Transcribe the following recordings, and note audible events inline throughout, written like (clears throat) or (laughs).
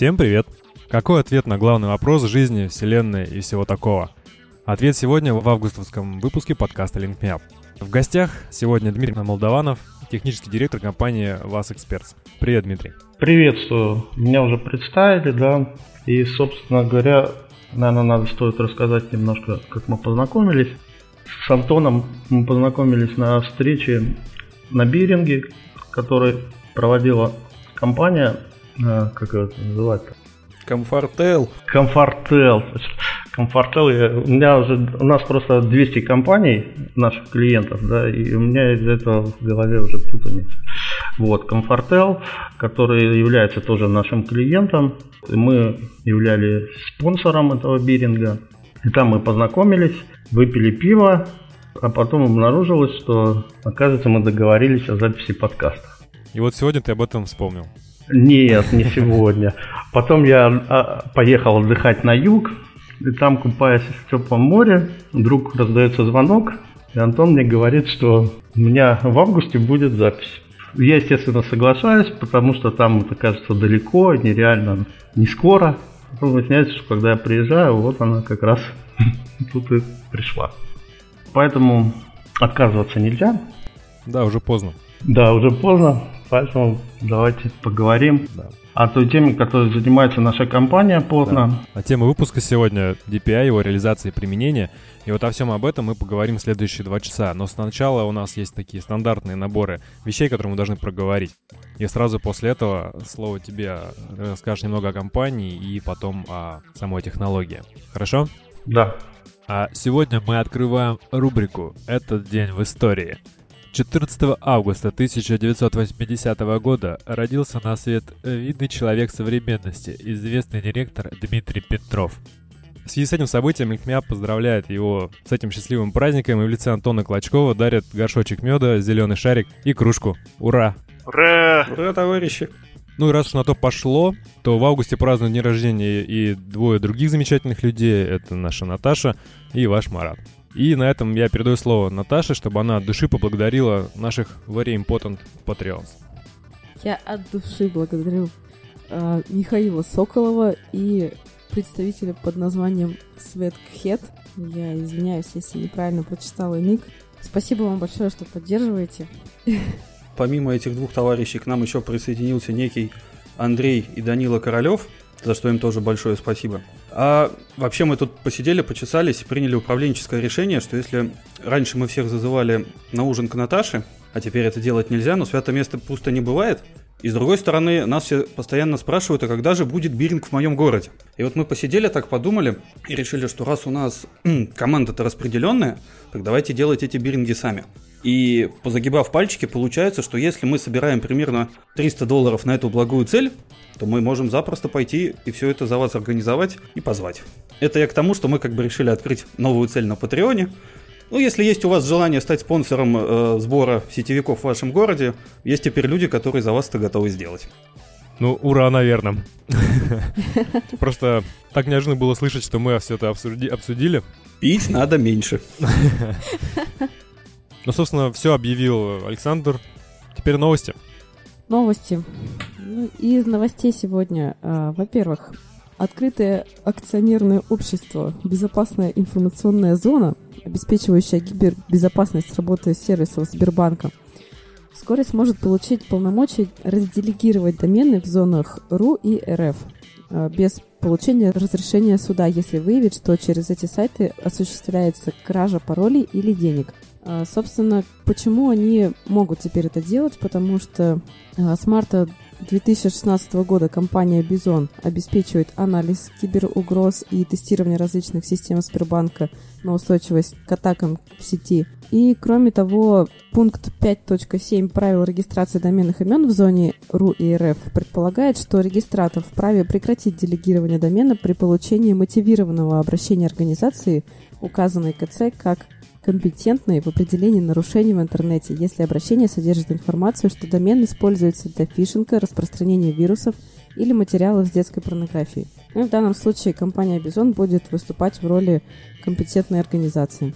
Всем привет! Какой ответ на главный вопрос жизни, вселенной и всего такого? Ответ сегодня в августовском выпуске подкаста Link Me Up. В гостях сегодня Дмитрий Молдованов, технический директор компании Вас Experts. Привет, Дмитрий. Приветствую. Меня уже представили, да. И, собственно говоря, наверное, надо стоит рассказать немножко, как мы познакомились. С Антоном мы познакомились на встрече на Биринге, который проводила компания, как ее называть-то? Комфортел. Комфортел. Комфортел. У меня уже, у нас просто 200 компаний наших клиентов, да, и у меня из-за этого в голове уже путаница. Вот, Комфортел, который является тоже нашим клиентом. Мы являлись спонсором этого биринга. И там мы познакомились, выпили пиво, а потом обнаружилось, что, оказывается, мы договорились о записи подкаста. И вот сегодня ты об этом вспомнил. Нет, не сегодня. Потом я а, поехал отдыхать на юг, и там, купаясь в теплом море, вдруг раздается звонок, и Антон мне говорит, что у меня в августе будет запись. Я, естественно, соглашаюсь, потому что там это кажется далеко, нереально, не скоро. Потом выясняется, что когда я приезжаю, вот она как раз (laughs) тут и пришла. Поэтому отказываться нельзя. Да, уже поздно. Да, уже поздно, поэтому давайте поговорим да. о той теме, которой занимается наша компания плотно. Да. А тема выпуска сегодня DPI, его реализация и применение. И вот о всем об этом мы поговорим в следующие два часа. Но сначала у нас есть такие стандартные наборы вещей, которые мы должны проговорить. И сразу после этого слово тебе расскажешь немного о компании и потом о самой технологии. Хорошо? Да. А сегодня мы открываем рубрику «Этот день в истории». 14 августа 1980 года родился на свет видный человек современности, известный директор Дмитрий Петров. В связи с этим событием Икмя поздравляет его с этим счастливым праздником и в лице Антона Клочкова дарит горшочек меда, зеленый шарик и кружку. Ура! Ура! Ура, товарищи! Ну и раз уж на то пошло, то в августе празднуют день рождения и двое других замечательных людей. Это наша Наташа и ваш Марат. И на этом я передаю слово Наташе, чтобы она от души поблагодарила наших Very Important Patreons. Я от души благодарю э, Михаила Соколова и представителя под названием Светкхет. Я извиняюсь, если неправильно прочитала ник. Спасибо вам большое, что поддерживаете. Помимо этих двух товарищей к нам еще присоединился некий Андрей и Данила Королев – за что им тоже большое спасибо. А вообще мы тут посидели, почесались и приняли управленческое решение, что если раньше мы всех зазывали на ужин к Наташе, а теперь это делать нельзя, но свято место пусто не бывает, и с другой стороны, нас все постоянно спрашивают, а когда же будет биринг в моем городе? И вот мы посидели, так подумали и решили, что раз у нас (clears throat) команда-то распределенная, так давайте делать эти биринги сами. И позагибав пальчики, получается, что если мы собираем примерно 300 долларов на эту благую цель, то мы можем запросто пойти и все это за вас организовать и позвать. Это я к тому, что мы как бы решили открыть новую цель на Патреоне. Ну, если есть у вас желание стать спонсором э, сбора сетевиков в вашем городе, есть теперь люди, которые за вас это готовы сделать. Ну, ура, наверное. (laughs) Просто так неожиданно было слышать, что мы все это обсудили. Пить надо меньше. (laughs) Ну, собственно, все объявил Александр. Теперь новости. Новости. Ну, из новостей сегодня, э, во-первых, открытое акционерное общество «Безопасная информационная зона», обеспечивающая гибербезопасность работы сервисов Сбербанка, вскоре сможет получить полномочия разделегировать домены в зонах РУ и РФ э, без получения разрешения суда, если выявит, что через эти сайты осуществляется кража паролей или денег – а, собственно, почему они могут теперь это делать? Потому что а, с марта 2016 года компания Bison обеспечивает анализ киберугроз и тестирование различных систем Сбербанка на устойчивость к атакам в сети. И, кроме того, пункт 5.7 правил регистрации доменных имен в зоне РУ и РФ предполагает, что регистратор вправе прекратить делегирование домена при получении мотивированного обращения организации, указанной КЦ как компетентны в определении нарушений в интернете, если обращение содержит информацию, что домен используется для фишинга, распространения вирусов или материалов с детской порнографией. Ну, в данном случае компания Бизон будет выступать в роли компетентной организации.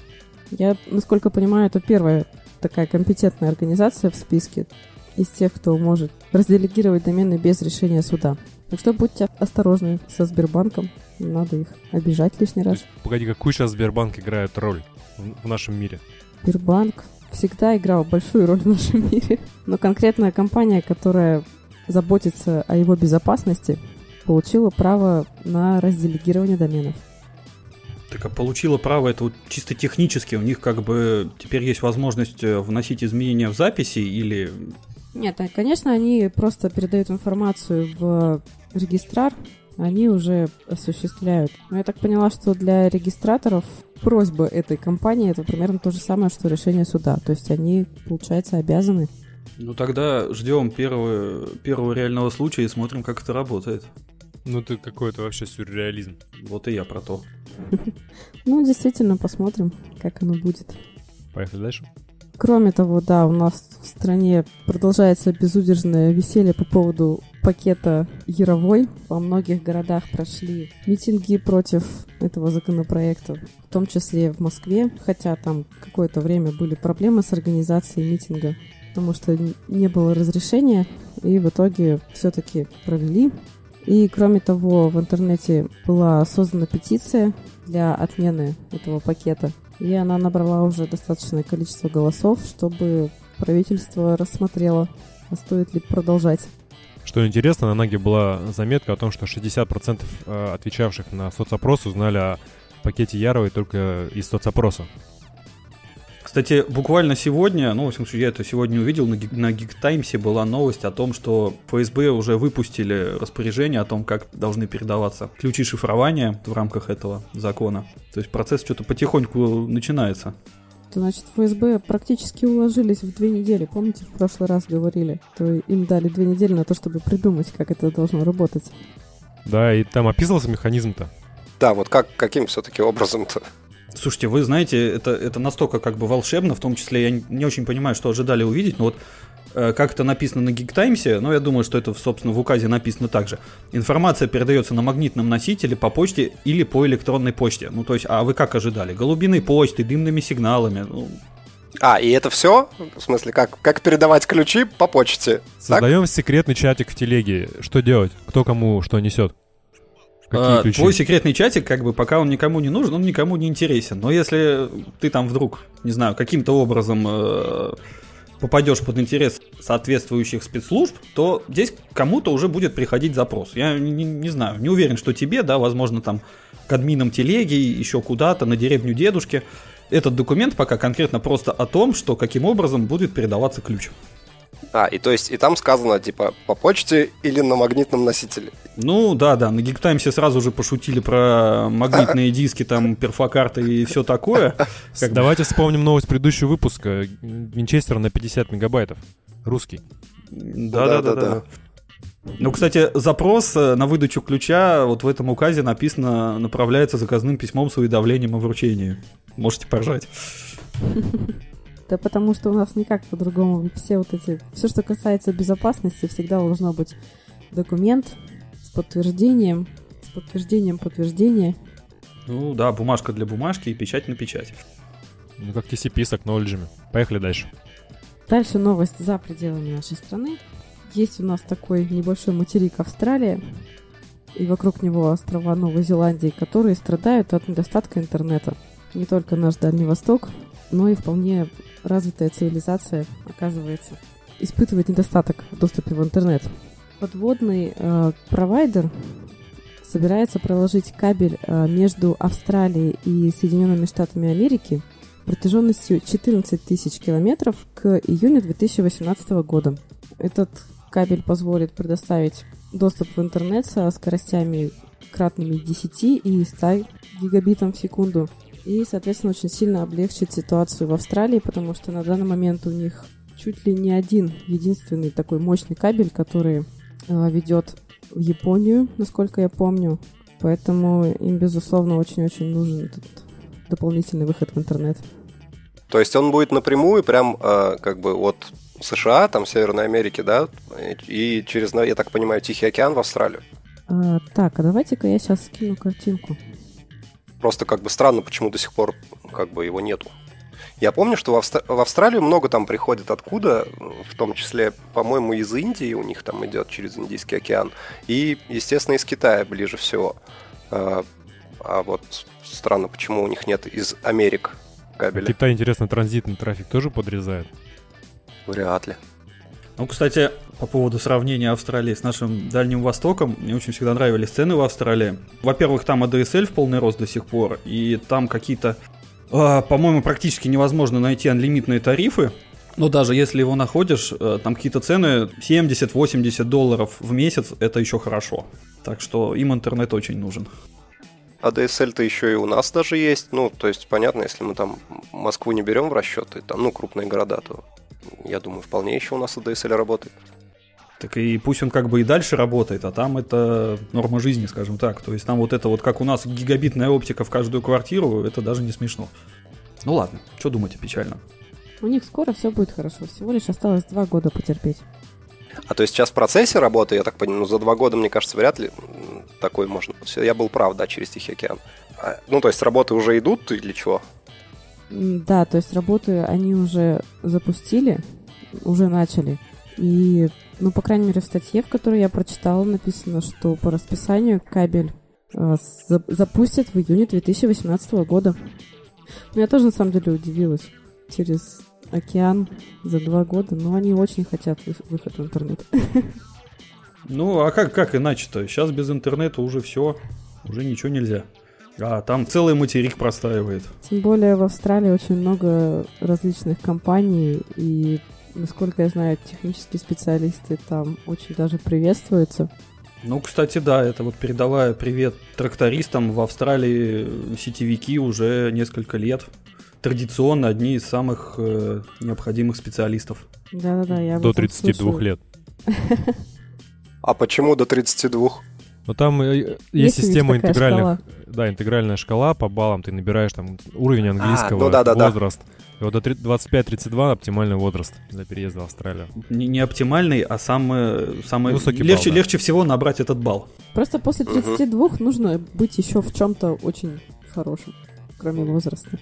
Я, насколько понимаю, это первая такая компетентная организация в списке из тех, кто может разделегировать домены без решения суда. Так что будьте осторожны со Сбербанком. Не надо их обижать лишний раз. Есть, погоди, какую сейчас Сбербанк играет роль в, в нашем мире? Сбербанк всегда играл большую роль в нашем (laughs) мире. Но конкретная компания, которая заботится о его безопасности, получила право на разделегирование доменов. Так а получила право это вот чисто технически. У них как бы теперь есть возможность э, вносить изменения в записи или... Нет, а, конечно, они просто передают информацию в регистрар, они уже осуществляют. Но я так поняла, что для регистраторов просьба этой компании это примерно то же самое, что решение суда. То есть они, получается, обязаны. Ну тогда ждем первого, первого реального случая и смотрим, как это работает. Ну это какой-то вообще сюрреализм. Вот и я про то. (laughs) Ну, действительно, посмотрим, как оно будет. Поехали дальше. Кроме того, да, у нас в стране продолжается безудержное веселье по поводу пакета Яровой. Во многих городах прошли митинги против этого законопроекта, в том числе в Москве, хотя там какое-то время были проблемы с организацией митинга, потому что не было разрешения, и в итоге все-таки провели. И кроме того, в интернете была создана петиция для отмены этого пакета. И она набрала уже достаточное количество голосов, чтобы правительство рассмотрело, а стоит ли продолжать. Что интересно, на Наге была заметка о том, что 60% э, отвечавших на соцопрос узнали о пакете Яровой только из соцопроса. Кстати, буквально сегодня, ну, в общем случае, я это сегодня увидел, на, на Geek Times была новость о том, что ФСБ уже выпустили распоряжение о том, как должны передаваться ключи шифрования в рамках этого закона. То есть процесс что-то потихоньку начинается. Значит, ФСБ практически уложились в две недели. Помните, в прошлый раз говорили, то им дали две недели на то, чтобы придумать, как это должно работать. Да, и там описывался механизм-то. Да, вот как, каким все-таки образом-то? Слушайте, вы знаете, это, это настолько как бы волшебно, в том числе я не очень понимаю, что ожидали увидеть, но вот э, как это написано на Geek Times, но я думаю, что это, собственно, в указе написано также. Информация передается на магнитном носителе по почте или по электронной почте. Ну, то есть, а вы как ожидали? Голубиной почтой, дымными сигналами? Ну... А, и это все? В смысле, как, как передавать ключи по почте? Создаем так? секретный чатик в телеге. Что делать? Кто кому что несет? А? Твой секретный чатик, как бы, пока он никому не нужен, он никому не интересен. Но если ты там вдруг, не знаю, каким-то образом э, попадешь под интерес соответствующих спецслужб, то здесь кому-то уже будет приходить запрос. Я не, не знаю, не уверен, что тебе, да, возможно, там к админам телеги, еще куда-то, на деревню дедушки. Этот документ пока конкретно просто о том, что каким образом будет передаваться ключ. А, и то есть, и там сказано, типа, по почте или на магнитном носителе. Ну, да, да, на Geektime сразу же пошутили про магнитные (laughs) диски, там, перфокарты и все такое. Как... Давайте вспомним новость предыдущего выпуска. Винчестер на 50 мегабайтов. Русский. Да-да-да. Ну, кстати, запрос э, на выдачу ключа вот в этом указе написано направляется заказным письмом с уведомлением о вручении. Можете поржать. (laughs) Да потому что у нас никак по-другому. Все вот эти... Все, что касается безопасности, всегда должно быть документ с подтверждением, с подтверждением подтверждения. Ну да, бумажка для бумажки и печать на печать. Ну как TCP с acknowledge'ами. Поехали дальше. Дальше новость за пределами нашей страны. Есть у нас такой небольшой материк Австралия, и вокруг него острова Новой Зеландии, которые страдают от недостатка интернета. Не только наш Дальний Восток, но и вполне развитая цивилизация, оказывается, испытывает недостаток в доступе в интернет. Подводный э, провайдер собирается проложить кабель э, между Австралией и Соединенными Штатами Америки протяженностью 14 тысяч километров к июню 2018 года. Этот кабель позволит предоставить доступ в интернет со скоростями кратными 10 и 100 гигабитам в секунду и, соответственно, очень сильно облегчит ситуацию в Австралии, потому что на данный момент у них чуть ли не один единственный такой мощный кабель, который э, ведет в Японию, насколько я помню. Поэтому им, безусловно, очень-очень нужен этот дополнительный выход в интернет. То есть он будет напрямую прям э, как бы от США, там Северной Америки, да, и через, я так понимаю, Тихий океан в Австралию. А, так, а давайте-ка я сейчас скину картинку. Просто как бы странно, почему до сих пор как бы его нету. Я помню, что в, Австр... в Австралию много там приходит откуда, в том числе, по-моему, из Индии у них там идет через Индийский океан, и, естественно, из Китая ближе всего. А, а вот странно, почему у них нет из Америк кабеля. Китай, интересно, транзитный трафик тоже подрезает? Вряд ли. Ну, кстати, по поводу сравнения Австралии с нашим Дальним Востоком, мне очень всегда нравились цены в Австралии. Во-первых, там ADSL в полный рост до сих пор, и там какие-то, э, по-моему, практически невозможно найти анлимитные тарифы. Но даже если его находишь, э, там какие-то цены 70-80 долларов в месяц, это еще хорошо. Так что им интернет очень нужен. А DSL-то еще и у нас даже есть. Ну, то есть, понятно, если мы там Москву не берем в расчет, и там, ну, крупные города, то я думаю, вполне еще у нас ADSL работает. Так и пусть он как бы и дальше работает, а там это норма жизни, скажем так. То есть там вот это вот, как у нас гигабитная оптика в каждую квартиру, это даже не смешно. Ну ладно, что думать о печально. У них скоро все будет хорошо, всего лишь осталось два года потерпеть. А то есть сейчас в процессе работы, я так понимаю, ну за два года, мне кажется, вряд ли такой можно. Я был прав, да, через Тихий океан. А, ну, то есть работы уже идут или чего? Да, то есть работы они уже запустили, уже начали. И, ну, по крайней мере, в статье, в которой я прочитала, написано, что по расписанию кабель э, за- запустят в июне 2018 года. Ну, я тоже, на самом деле, удивилась. Через океан за два года, но они очень хотят вы- выход в интернет. (laughs) Ну, а как, как иначе-то? Сейчас без интернета уже все, уже ничего нельзя. А там целый материк простаивает. Тем более в Австралии очень много различных компаний, и, насколько я знаю, технические специалисты там очень даже приветствуются. Ну, кстати, да, это вот передавая привет трактористам в Австралии сетевики уже несколько лет. Традиционно одни из самых э, необходимых специалистов. Да-да-да, я До этом 32 слышала. лет. А почему до 32? Но там э, есть, Есть система интегральных, шкала? да, интегральная шкала по баллам, ты набираешь там уровень английского, ну да-да-да. возраст. И вот до три- 25-32 оптимальный возраст для переезда в Австралию. Не, не оптимальный, а самый, самый Высокий балл, легче, да. легче всего набрать этот балл. Просто после Мгм. 32 нужно быть еще в чем-то очень хорошим, кроме возраста.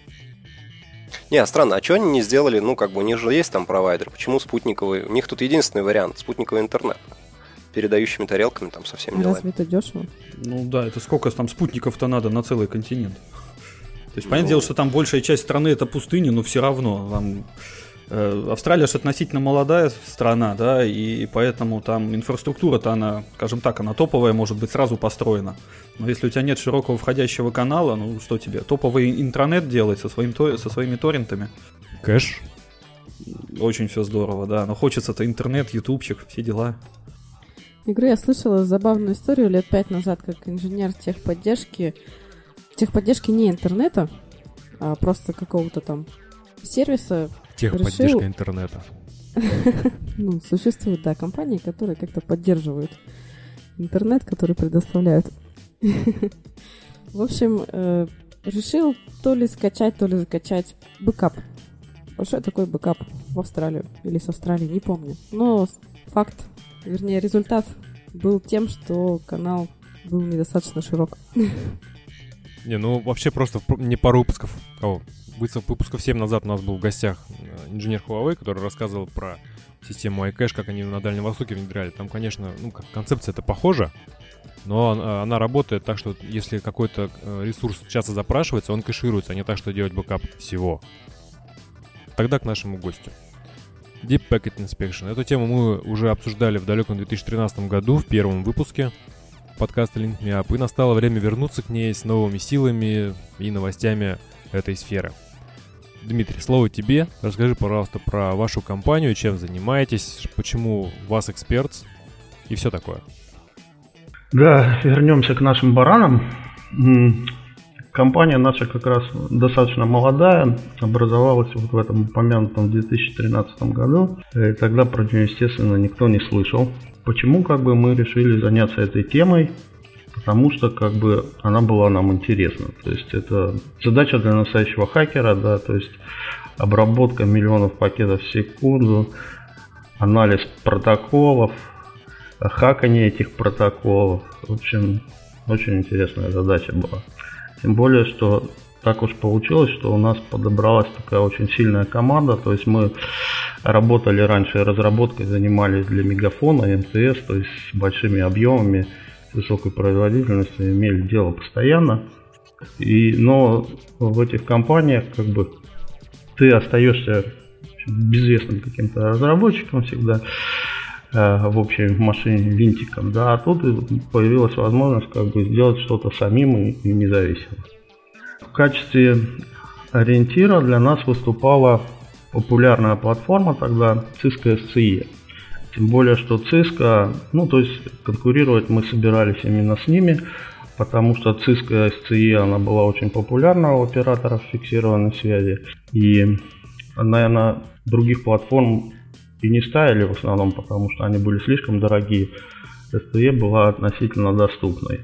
Не, странно, а что они не сделали, ну, как бы, у них же есть там провайдер, почему спутниковый? У них тут единственный вариант, спутниковый интернет. Передающими тарелками там со всеми делами. Разве это дешево? Ну да, это сколько там спутников-то надо на целый континент? То есть, понятное Ну. дело, что там большая часть страны это пустыня, но все равно там э, Австралия же относительно молодая страна, да, и поэтому там инфраструктура-то она, скажем так, она топовая, может быть, сразу построена. Но если у тебя нет широкого входящего канала, ну что тебе, топовый интранет делать со, своим, со своими торрентами? Кэш? Очень все здорово, да. Но хочется-то интернет, ютубчик, все дела. Игры я слышала забавную историю лет пять назад, как инженер техподдержки, техподдержки не интернета, а просто какого-то там сервиса, Техподдержка Решил- интернета. (laughs) ну, существуют, да, компании, которые как-то поддерживают интернет, который предоставляют. (laughs) В общем, э, решил то ли скачать, то ли закачать бэкап. Большой такой бэкап в Австралию или с Австралии, не помню. Но факт, вернее, результат был тем, что канал был недостаточно широк. (laughs) Не, ну вообще просто не пару выпусков. Кого? Выпусков, выпусков 7 назад у нас был в гостях э, инженер Huawei, который рассказывал про систему iCache, как они на Дальнем Востоке внедряли. Там, конечно, ну, как концепция это похожа, но она, она работает так, что если какой-то э, ресурс часто запрашивается, он кэшируется, а не так, что делать бэкап всего. Тогда к нашему гостю. Deep Packet Inspection. Эту тему мы уже обсуждали в далеком 2013 году, в первом выпуске подкаста Link Me Up, и настало время вернуться к ней с новыми силами и новостями этой сферы. Дмитрий, слово тебе. Расскажи, пожалуйста, про вашу компанию, чем занимаетесь, почему вас эксперт и все такое. Да, вернемся к нашим баранам. Компания наша как раз достаточно молодая, образовалась вот в этом упомянутом 2013 году. И тогда про нее, естественно, никто не слышал. Почему как бы мы решили заняться этой темой? Потому что как бы она была нам интересна. То есть это задача для настоящего хакера, да, то есть обработка миллионов пакетов в секунду, анализ протоколов, хакание этих протоколов. В общем, очень интересная задача была. Тем более, что так уж получилось, что у нас подобралась такая очень сильная команда. То есть мы работали раньше разработкой, занимались для мегафона, МТС, то есть с большими объемами, с высокой производительностью, имели дело постоянно. И, но в этих компаниях как бы ты остаешься безвестным каким-то разработчиком всегда э, в общей машине винтиком, да, а тут появилась возможность как бы сделать что-то самим и, и независимо. В качестве ориентира для нас выступала популярная платформа тогда Cisco SCE. Тем более, что Cisco, ну то есть конкурировать мы собирались именно с ними, потому что Cisco SCE она была очень популярна у операторов фиксированной связи. И, наверное, других платформ и не ставили в основном, потому что они были слишком дорогие. SCE была относительно доступной.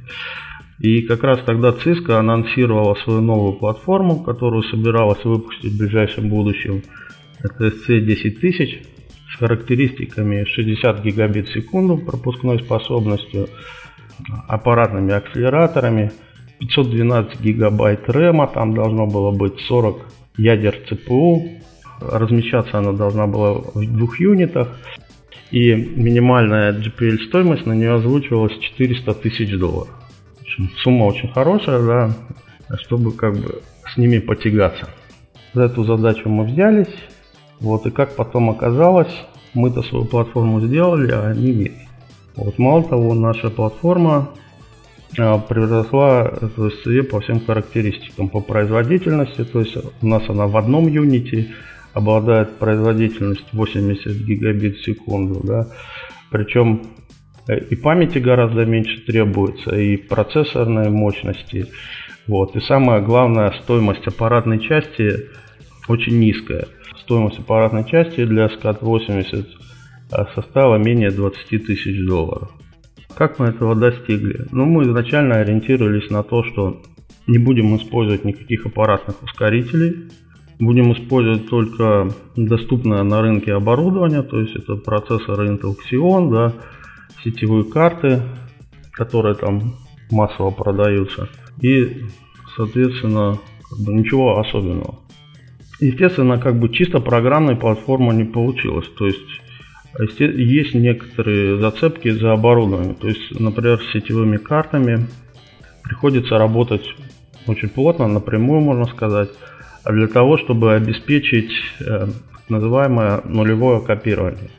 И как раз тогда Cisco анонсировала свою новую платформу, которую собиралась выпустить в ближайшем будущем. Это SC 10000 с характеристиками 60 гигабит в секунду пропускной способностью, аппаратными акселераторами, 512 гигабайт рэма, там должно было быть 40 ядер ЦПУ, размещаться она должна была в двух юнитах, и минимальная GPL стоимость на нее озвучивалась 400 тысяч долларов сумма очень хорошая, да, чтобы как бы с ними потягаться. За эту задачу мы взялись, вот, и как потом оказалось, мы-то свою платформу сделали, а они нет. Вот, мало того, наша платформа а, превзошла по всем характеристикам, по производительности, то есть у нас она в одном юните обладает производительностью 80 гигабит в секунду, да, причем и памяти гораздо меньше требуется, и процессорной мощности. Вот. И самое главное, стоимость аппаратной части очень низкая. Стоимость аппаратной части для SCAT-80 а, составила менее 20 тысяч долларов. Как мы этого достигли? Ну, мы изначально ориентировались на то, что не будем использовать никаких аппаратных ускорителей, будем использовать только доступное на рынке оборудование, то есть это процессоры Intel Xeon, да, сетевые карты, которые там массово продаются. И, соответственно, как бы ничего особенного. Естественно, как бы чисто программной платформы не получилось. То есть есть некоторые зацепки за оборудование. То есть, например, с сетевыми картами приходится работать очень плотно, напрямую можно сказать, для того, чтобы обеспечить э, называемое нулевое копирование.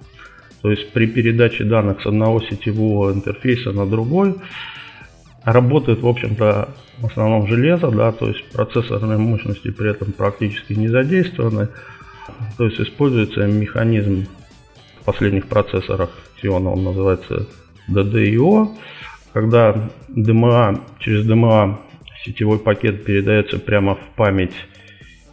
То есть при передаче данных с одного сетевого интерфейса на другой работает, в общем-то, в основном железо, да, то есть процессорные мощности при этом практически не задействованы. То есть используется механизм в последних процессорах Xeon, он называется DDIO, когда DMA, через DMA сетевой пакет передается прямо в память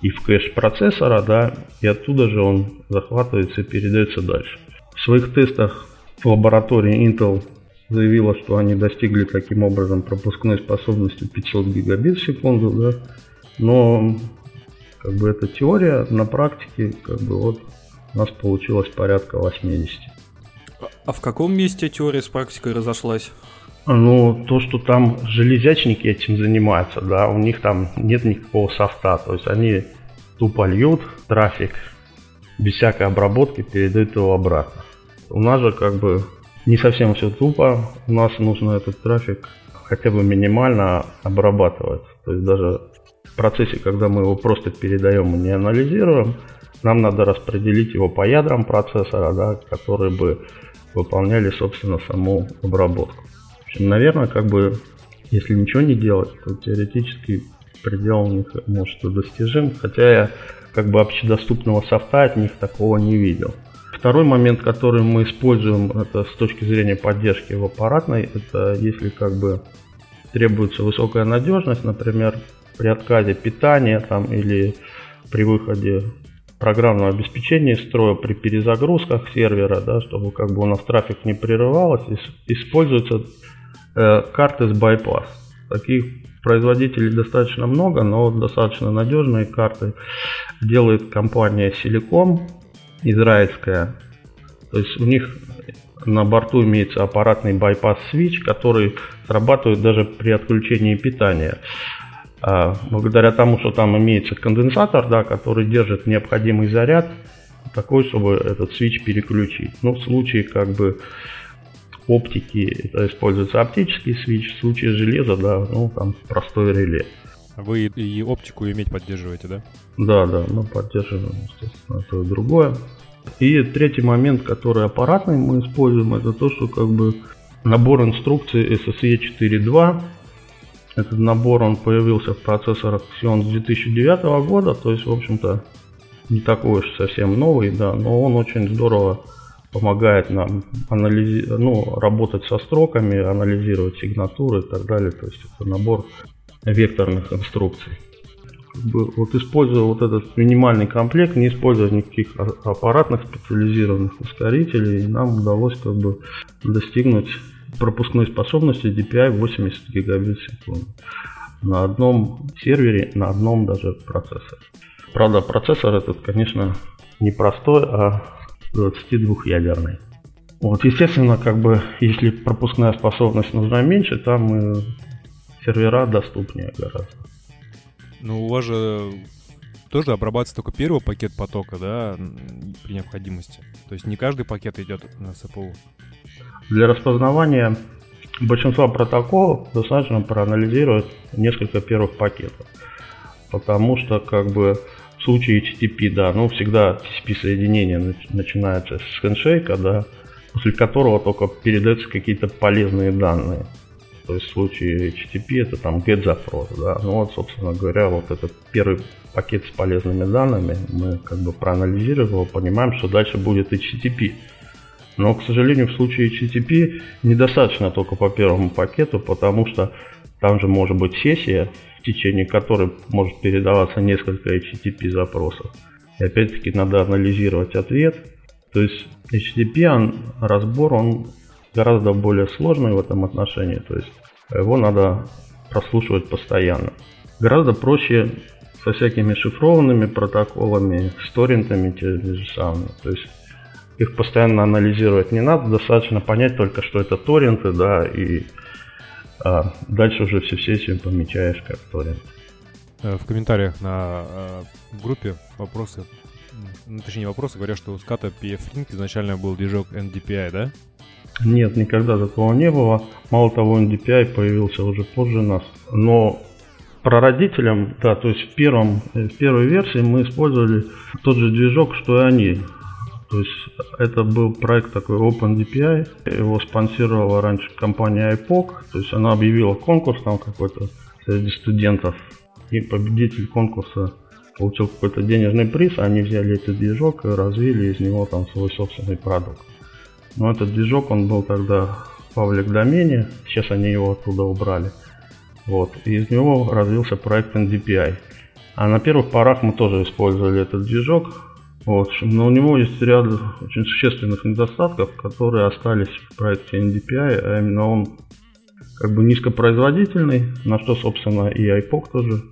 и в кэш процессора, да, и оттуда же он захватывается и передается дальше. В своих тестах в лаборатории Intel заявила, что они достигли таким образом пропускной способности 500 гигабит в секунду, да, но как бы это теория, на практике как бы вот у нас получилось порядка 80. А в каком месте теория с практикой разошлась? Ну, то, что там железячники этим занимаются, да, у них там нет никакого софта, то есть они тупо льют трафик, без всякой обработки передают его обратно. У нас же как бы не совсем все тупо. У нас нужно этот трафик хотя бы минимально обрабатывать. То есть даже в процессе, когда мы его просто передаем и не анализируем, нам надо распределить его по ядрам процессора, да, которые бы выполняли, собственно, саму обработку. В общем, наверное, как бы, если ничего не делать, то теоретически предел у них может и достижим, хотя я как бы общедоступного софта от них такого не видел. Второй момент, который мы используем, это с точки зрения поддержки в аппаратной, это если как бы требуется высокая надежность, например, при отказе питания там, или при выходе программного обеспечения из строя при перезагрузках сервера, да, чтобы как бы у нас трафик не прерывалось, используются э, карты с байпас. Таких производителей достаточно много, но достаточно надежные карты делает компания Silicom израильская. То есть у них на борту имеется аппаратный байпас switch, который срабатывает даже при отключении питания. А, благодаря тому, что там имеется конденсатор, да, который держит необходимый заряд, такой, чтобы этот свич переключить. Ну, в случае как бы оптики, это используется оптический свич, в случае железа, да, ну, там простой реле. Вы и оптику иметь поддерживаете, да? Да, да, мы поддерживаем, естественно, то и другое. И третий момент, который аппаратный мы используем, это то, что как бы набор инструкций SSE 4.2. Этот набор, он появился в процессорах Xeon с 2009 года, то есть, в общем-то, не такой уж совсем новый, да, но он очень здорово помогает нам анализи... ну, работать со строками, анализировать сигнатуры и так далее. То есть это набор векторных инструкций. Вот используя вот этот минимальный комплект, не используя никаких а, аппаратных специализированных ускорителей, нам удалось как бы достигнуть пропускной способности DPI 80 гигабит в секунду на одном сервере, на одном даже процессоре. Правда, процессор этот, конечно, не простой, а 22-ядерный. Вот, естественно, как бы, если пропускная способность нужна меньше, там и сервера доступнее гораздо. Ну, у вас же тоже обрабатывается только первый пакет потока, да, при необходимости. То есть не каждый пакет идет на СПУ. Для распознавания большинства протоколов достаточно проанализировать несколько первых пакетов. Потому что как бы случае HTTP, да, ну всегда TCP-соединение начинается с хендшейка, да, после которого только передаются какие-то полезные данные. То есть в случае HTTP это там get запрос, да. Ну вот, собственно говоря, вот этот первый пакет с полезными данными мы как бы проанализировали понимаем, что дальше будет HTTP. Но, к сожалению, в случае HTTP недостаточно только по первому пакету, потому что там же может быть сессия, в течение которой может передаваться несколько HTTP запросов. И опять-таки надо анализировать ответ. То есть HTTP он, разбор, он гораздо более сложный в этом отношении. То есть его надо прослушивать постоянно. Гораздо проще со всякими шифрованными протоколами, с торрентами те же самые. То есть их постоянно анализировать не надо, достаточно понять только, что это торренты, да, и а дальше уже всю сессию помечаешь как торрент. Э, в комментариях на э, группе вопросы, ну, точнее вопросы говорят, что у ската PF Link изначально был движок NDPI, да? Нет, никогда такого не было. Мало того, NDPI появился уже позже нас. Но прародителям, да, то есть в, первом, в первой версии мы использовали тот же движок, что и они. То есть это был проект такой OpenDPI, его спонсировала раньше компания IPOC, то есть она объявила конкурс там какой-то среди студентов, и победитель конкурса получил какой-то денежный приз, они взяли этот движок и развили из него там свой собственный продукт. Но этот движок, он был тогда в паблик домене, сейчас они его оттуда убрали. Вот, и из него развился проект NDPI. А на первых порах мы тоже использовали этот движок, вот, но у него есть ряд очень существенных недостатков, которые остались в проекте NDPI, а именно он как бы низкопроизводительный, на что, собственно, и iPOC тоже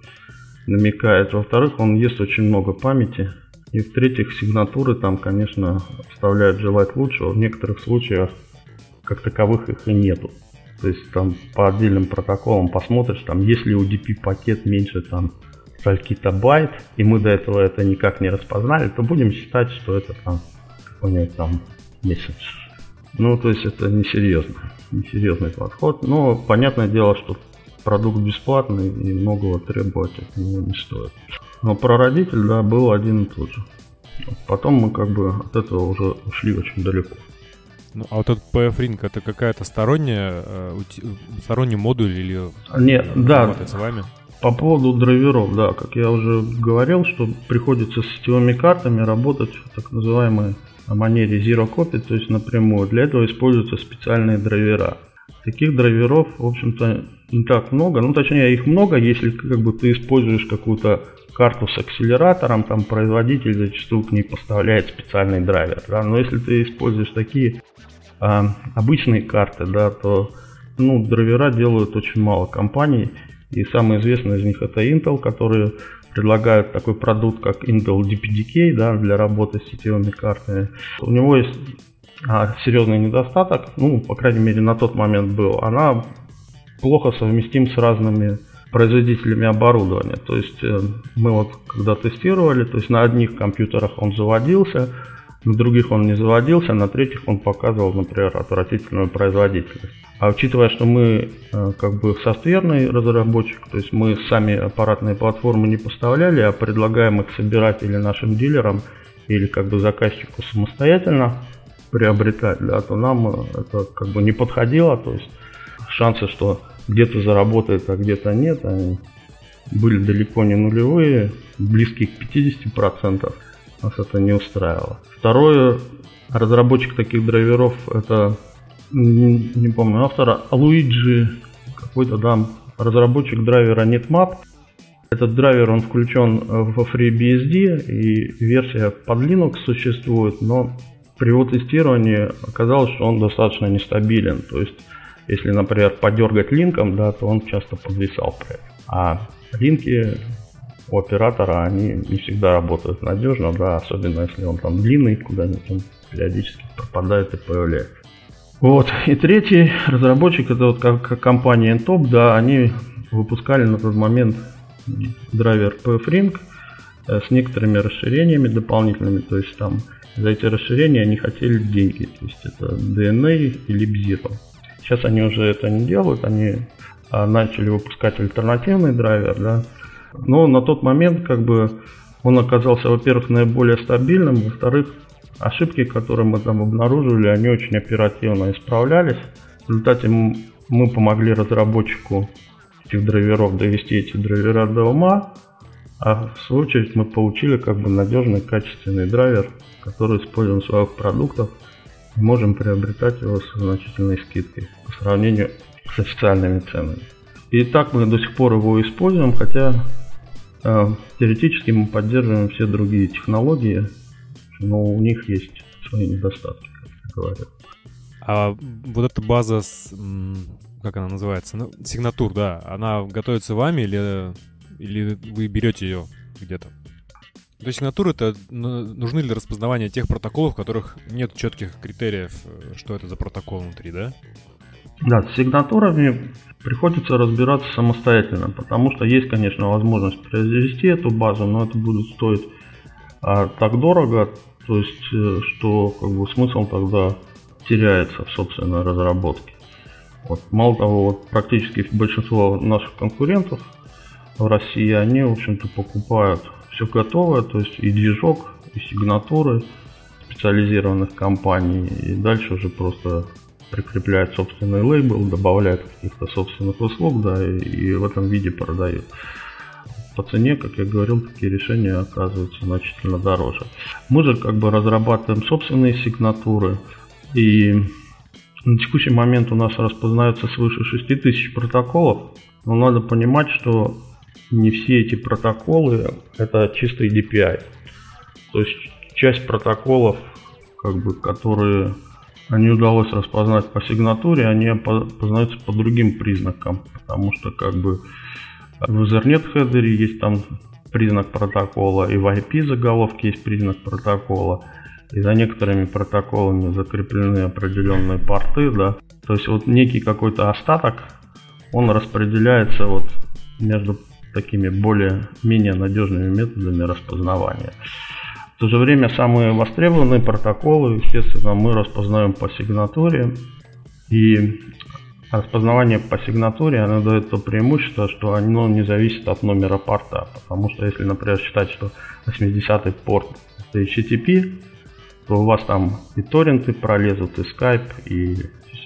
намекает. Во-вторых, он ест очень много памяти. И в-третьих, сигнатуры там, конечно, оставляют желать лучшего. В некоторых случаях, как таковых, их и нету. То есть там по отдельным протоколам посмотришь, там, если у DP пакет меньше там какие-то байт, и мы до этого это никак не распознали, то будем считать, что это там какой-нибудь там месяц. Ну, то есть это несерьезно, несерьезный подход. Но понятное дело, что продукт бесплатный и многого требовать от него не стоит. Но прародитель, да, был один и тот же. Потом мы как бы от этого уже ушли очень далеко. Ну, а вот этот PF-Ring это какая-то сторонняя, э, сторонний модуль или Нет, да, с вами? По поводу драйверов, да, как я уже говорил, что приходится с сетевыми картами работать в так называемой манере Zero Copy, то есть напрямую. Для этого используются специальные драйвера. Таких драйверов, в общем-то, не так много. Ну, точнее, их много, если как бы ты используешь какую-то карту с акселератором, там производитель зачастую к ней поставляет специальный драйвер. Да? Но если ты используешь такие а, обычные карты, да, то ну, драйвера делают очень мало компаний. И самый известный из них это Intel, которые предлагают такой продукт, как Intel DPDK да, для работы с сетевыми картами. У него есть а, серьезный недостаток, ну, по крайней мере, на тот момент был. Она плохо совместим с разными производителями оборудования. То есть э, мы вот когда тестировали, то есть на одних компьютерах он заводился, на других он не заводился, на третьих он показывал, например, отвратительную производительность. А учитывая, что мы э, как бы софтверный разработчик, то есть мы сами аппаратные платформы не поставляли, а предлагаем их собирать или нашим дилерам, или как бы заказчику самостоятельно приобретать, да, то нам э, это как бы не подходило, то есть шансы, что где-то заработает, а где-то нет, они были далеко не нулевые, близкие к 50%. Нас это не устраивало. Второе, разработчик таких драйверов, это, не, не помню автора, Луиджи, какой-то там разработчик драйвера NetMap. Этот драйвер, он включен во FreeBSD, и версия под Linux существует, но при его тестировании оказалось, что он достаточно нестабилен. То есть если, например, подергать линком, да, то он часто подвисал проект. А линки у оператора, они не всегда работают надежно, да, особенно если он там длинный, куда-нибудь он периодически пропадает и появляется. Вот. И третий разработчик, это вот как компания Entop, да, они выпускали на тот момент драйвер PFRing э, с некоторыми расширениями дополнительными, то есть там за эти расширения они хотели деньги, то есть это DNA и LibZero. Сейчас они уже это не делают, они а, начали выпускать альтернативный драйвер, да. Но на тот момент как бы он оказался, во-первых, наиболее стабильным, во-вторых, ошибки, которые мы там обнаружили, они очень оперативно исправлялись. В результате мы помогли разработчику этих драйверов довести эти драйвера до ума, а в свою очередь мы получили как бы надежный, качественный драйвер, который используем в своих продуктах можем приобретать его с значительной скидкой по сравнению с официальными ценами. И так мы до сих пор его используем, хотя теоретически мы поддерживаем все другие технологии, но у них есть свои недостатки, как говорят. А вот эта база с, как она называется, ну, сигнатур, да, она готовится вами или, или вы берете ее где-то? То есть сигнатуры это нужны для распознавания тех протоколов, в которых нет четких критериев, э, что это за протокол внутри, да? Да, с сигнатурами приходится разбираться самостоятельно, потому что есть, конечно, возможность произвести эту базу, но это будет стоить а, так дорого, то есть, э, что как бы смысл тогда теряется в собственной разработке. Вот. Мало того, вот практически большинство наших конкурентов в России, они, в общем-то, покупают все готово, то есть и движок, и сигнатуры специализированных компаний, и дальше уже просто прикрепляет собственный лейбл, добавляет каких-то собственных услуг, да, и, и в этом виде продает. По цене, как я говорил, такие решения оказываются значительно дороже. Мы же как бы разрабатываем собственные сигнатуры, и на текущий момент у нас распознается свыше 6000 протоколов, но надо понимать, что не все эти протоколы это чистый DPI. То есть часть протоколов, как бы, которые не удалось распознать по сигнатуре, они познаются по другим признакам, потому что как бы в Ethernet хедере есть там признак протокола, и в IP заголовке есть признак протокола, и за некоторыми протоколами закреплены определенные порты, да. То есть вот некий какой-то остаток, он распределяется вот между такими более-менее надежными методами распознавания. В то же время самые востребованные протоколы, естественно, мы распознаем по сигнатуре. И распознавание по сигнатуре, оно дает то преимущество, что оно не зависит от номера порта. Потому что если, например, считать, что 80-й порт это HTTP, то у вас там и торренты пролезут, и Skype, и,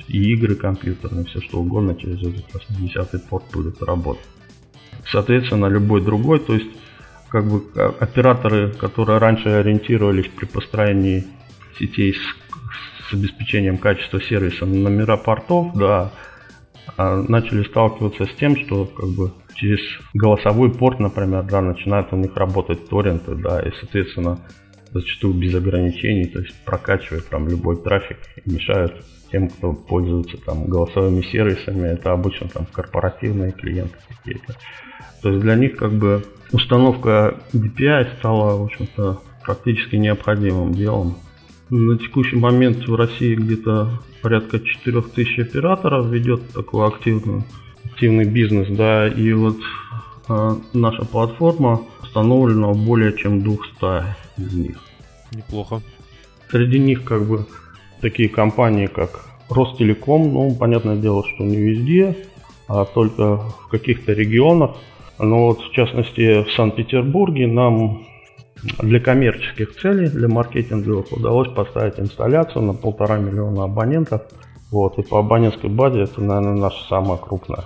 и игры компьютерные, все что угодно через этот 80-й порт будет работать соответственно, любой другой. То есть, как бы операторы, которые раньше ориентировались при построении сетей с, с обеспечением качества сервиса номера портов, да, а, начали сталкиваться с тем, что как бы через голосовой порт, например, да, начинают у них работать торренты, да, и, соответственно, зачастую без ограничений, то есть прокачивая там любой трафик и мешают тем, кто пользуется там голосовыми сервисами, это обычно там корпоративные клиенты какие-то. То есть для них как бы установка DPI стала, в общем-то, практически необходимым делом. На текущий момент в России где-то порядка 4000 операторов ведет такую активную активный бизнес, да, и вот э, наша платформа установлена более чем 200 из них. Неплохо. Среди них как бы такие компании, как Ростелеком, ну, понятное дело, что не везде, а только в каких-то регионах. Но вот, в частности, в Санкт-Петербурге нам для коммерческих целей, для маркетинговых удалось поставить инсталляцию на полтора миллиона абонентов. Вот, и по абонентской базе это, наверное, наша самая крупная.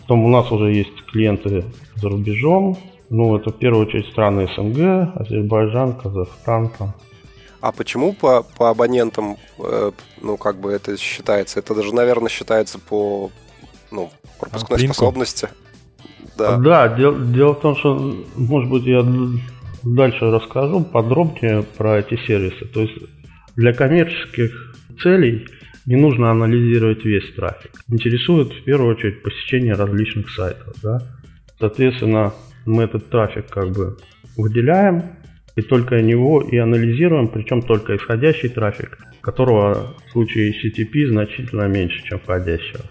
Потом у нас уже есть клиенты за рубежом. Ну, это в первую очередь страны СНГ, Азербайджан, Казахстан, там, а почему по, по абонентам, э, ну, как бы это считается? Это даже, наверное, считается по ну, пропускной а, способности. Да, да дело, дело в том, что, может быть, я дальше расскажу подробнее про эти сервисы. То есть для коммерческих целей не нужно анализировать весь трафик. Интересует в первую очередь посещение различных сайтов. Да? Соответственно, мы этот трафик как бы выделяем, и только него и анализируем, причем только исходящий трафик, которого в случае CTP значительно меньше, чем входящего.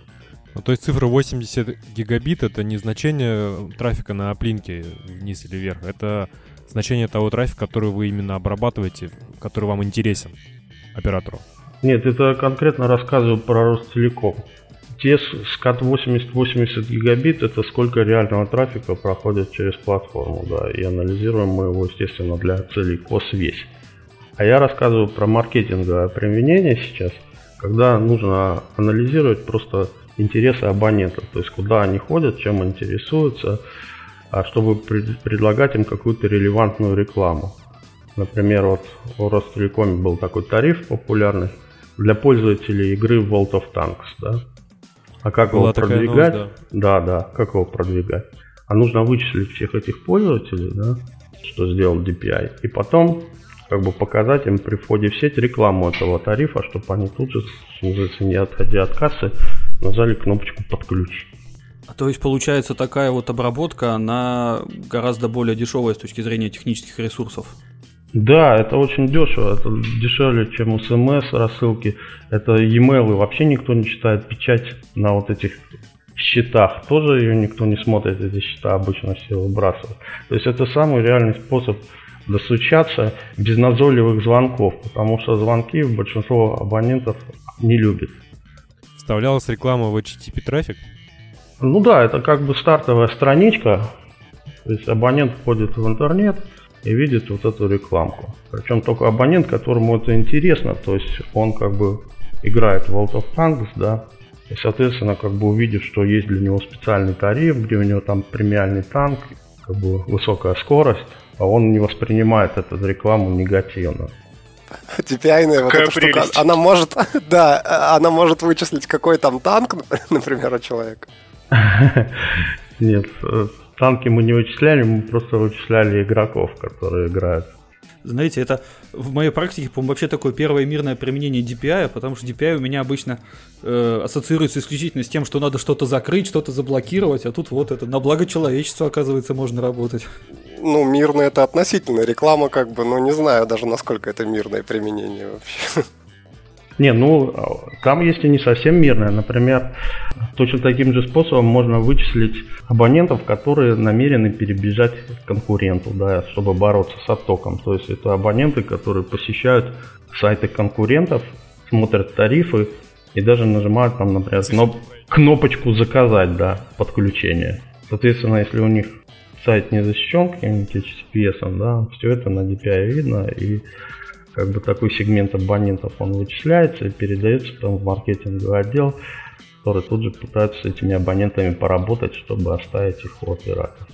Ну, то есть цифра 80 гигабит это не значение трафика на оплинке вниз или вверх, это значение того трафика, который вы именно обрабатываете, который вам интересен оператору. Нет, это конкретно рассказываю про Ростелеком. Те скат 80-80 гигабит это сколько реального трафика проходит через платформу, да, и анализируем мы его, естественно, для целей кос весь. А я рассказываю про маркетинговое применение сейчас, когда нужно анализировать просто интересы абонентов, то есть куда они ходят, чем интересуются, а чтобы пред, предлагать им какую-то релевантную рекламу. Например, вот у Ростелекоме был такой тариф популярный для пользователей игры World of Tanks, да, а как Была его продвигать? Новость, да. да, да, как его продвигать? А нужно вычислить всех этих пользователей, да, что сделал DPI, и потом как бы показать им при входе в сеть рекламу этого тарифа, чтобы они тут же, не отходя от кассы, нажали кнопочку «Подключить». А то есть получается такая вот обработка, она гораздо более дешевая с точки зрения технических ресурсов. Да, это очень дешево, это дешевле, чем смс рассылки. Это e-mail, вообще никто не читает печать на вот этих счетах. Тоже ее никто не смотрит, эти счета обычно все выбрасывают. То есть это самый реальный способ достучаться без назойливых звонков, потому что звонки большинство абонентов не любят. Вставлялась реклама в HTTP трафик? Ну да, это как бы стартовая страничка. То есть абонент входит в интернет, и видит вот эту рекламку. Причем только абонент, которому это интересно, то есть он как бы играет в World of Tanks, да, и, соответственно, как бы увидев, что есть для него специальный тариф, где у него там премиальный танк, как бы высокая скорость, а он не воспринимает эту рекламу негативно. DPI вот эта штука, она может, (laughs) да, она может вычислить, какой там танк, (laughs) например, у человека. (laughs) Нет, э, танки мы не вычисляли, мы просто вычисляли игроков, которые играют. Знаете, это в моей практике, по-моему, вообще такое первое мирное применение DPI, потому что DPI у меня обычно э, ассоциируется исключительно с тем, что надо что-то закрыть, что-то заблокировать, а тут вот это на благо человечества, оказывается, можно работать. Ну, мирное это относительно. Реклама, как бы, ну, не знаю даже, насколько это мирное применение вообще. Не, ну, там есть и не совсем мирное. Например, точно таким же способом можно вычислить абонентов, которые намерены перебежать к конкуренту, да, чтобы бороться с оттоком. То есть это абоненты, которые посещают сайты конкурентов, смотрят тарифы и даже нажимают там, например, кноп- кнопочку «Заказать», да, подключение. Соответственно, если у них сайт не защищен каким-нибудь HTTPS, да, все это на DPI видно и как бы такой сегмент абонентов он вычисляется и передается там в маркетинговый отдел, который тут же пытается с этими абонентами поработать, чтобы оставить их у оператора.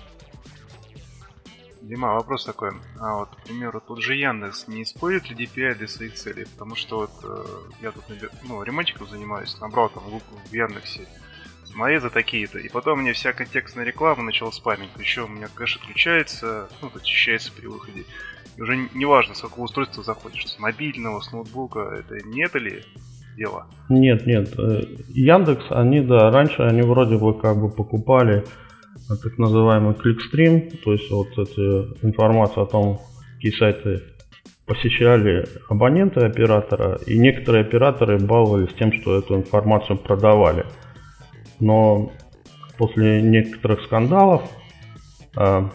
Дима, вопрос такой. А вот, к примеру, тут же Яндекс не использует ли DPI для своих целей? Потому что вот э, я тут ну, ремонтиком занимаюсь, набрал там в, в Яндексе мои за такие-то. И потом мне вся контекстная реклама начала спамить. Еще у меня кэш отключается, ну, очищается при выходе. Уже не важно, с какого устройства заходишь, с мобильного, с ноутбука, это не это ли дело? Нет, нет. Э, Яндекс, они, да, раньше они вроде бы как бы покупали э, так называемый кликстрим, то есть вот эти информацию о том, какие сайты посещали абоненты оператора, и некоторые операторы баловались тем, что эту информацию продавали. Но после некоторых скандалов э,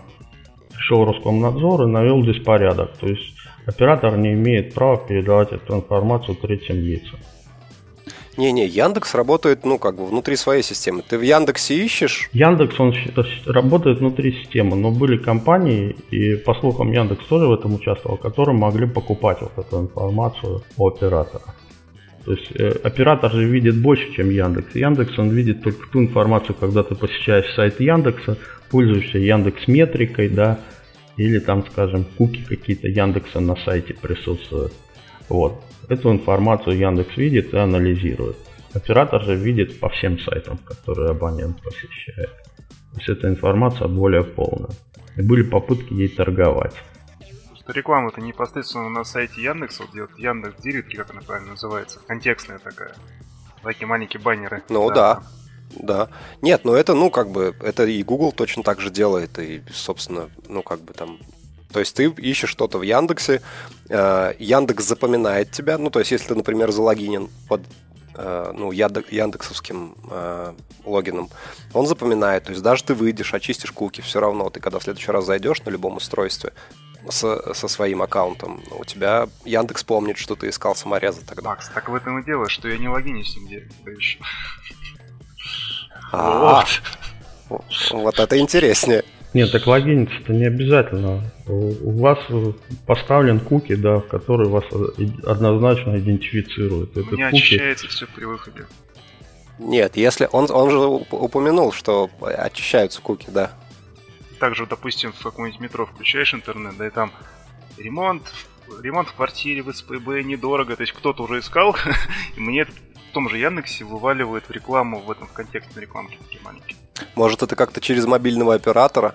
пришел Роскомнадзор и навел здесь порядок. То есть оператор не имеет права передавать эту информацию третьим лицам. Не-не, Яндекс работает, ну, как бы внутри своей системы. Ты в Яндексе ищешь? Яндекс, он работает внутри системы, но были компании, и по слухам Яндекс тоже в этом участвовал, которые могли покупать вот эту информацию у оператора. То есть э, оператор же видит больше, чем Яндекс. Яндекс, он видит только ту информацию, когда ты посещаешь сайт Яндекса, пользуешься Яндекс метрикой, да, или там, скажем, куки какие-то Яндекса на сайте присутствуют. Вот. Эту информацию Яндекс видит и анализирует. Оператор же видит по всем сайтам, которые абонент посещает. То есть эта информация более полная. И были попытки ей торговать. Что реклама-то непосредственно на сайте Яндекса, вот делает Яндекс Директ, как она правильно называется, контекстная такая. Такие маленькие баннеры. Ну да. да. Да. Нет, ну это, ну, как бы, это и Google точно так же делает, и, собственно, ну, как бы там то есть ты ищешь что-то в Яндексе, э, Яндекс запоминает тебя. Ну, то есть, если ты, например, залогинен под э, ну, яндексовским э, логином, он запоминает. То есть даже ты выйдешь, очистишь куки, все равно ты когда в следующий раз зайдешь на любом устройстве со, со своим аккаунтом, у тебя Яндекс помнит, что ты искал самореза тогда. Макс, так в этом и дело, что я не логинюсь нигде. Еще. А, вот это интереснее. Нет, так логиниться-то не обязательно. У вас поставлен куки, да, который вас однозначно идентифицирует. У Это меня куки... очищается все при выходе. Нет, если он, он же упомянул, что очищаются куки, да. Также, допустим, в каком-нибудь метро включаешь интернет, да и там ремонт, ремонт в квартире в СПБ недорого, то есть кто-то уже искал, (laughs) и мне в том же Яндексе вываливает в рекламу в этом в контекстной рекламке такие маленькие. Может, это как-то через мобильного оператора?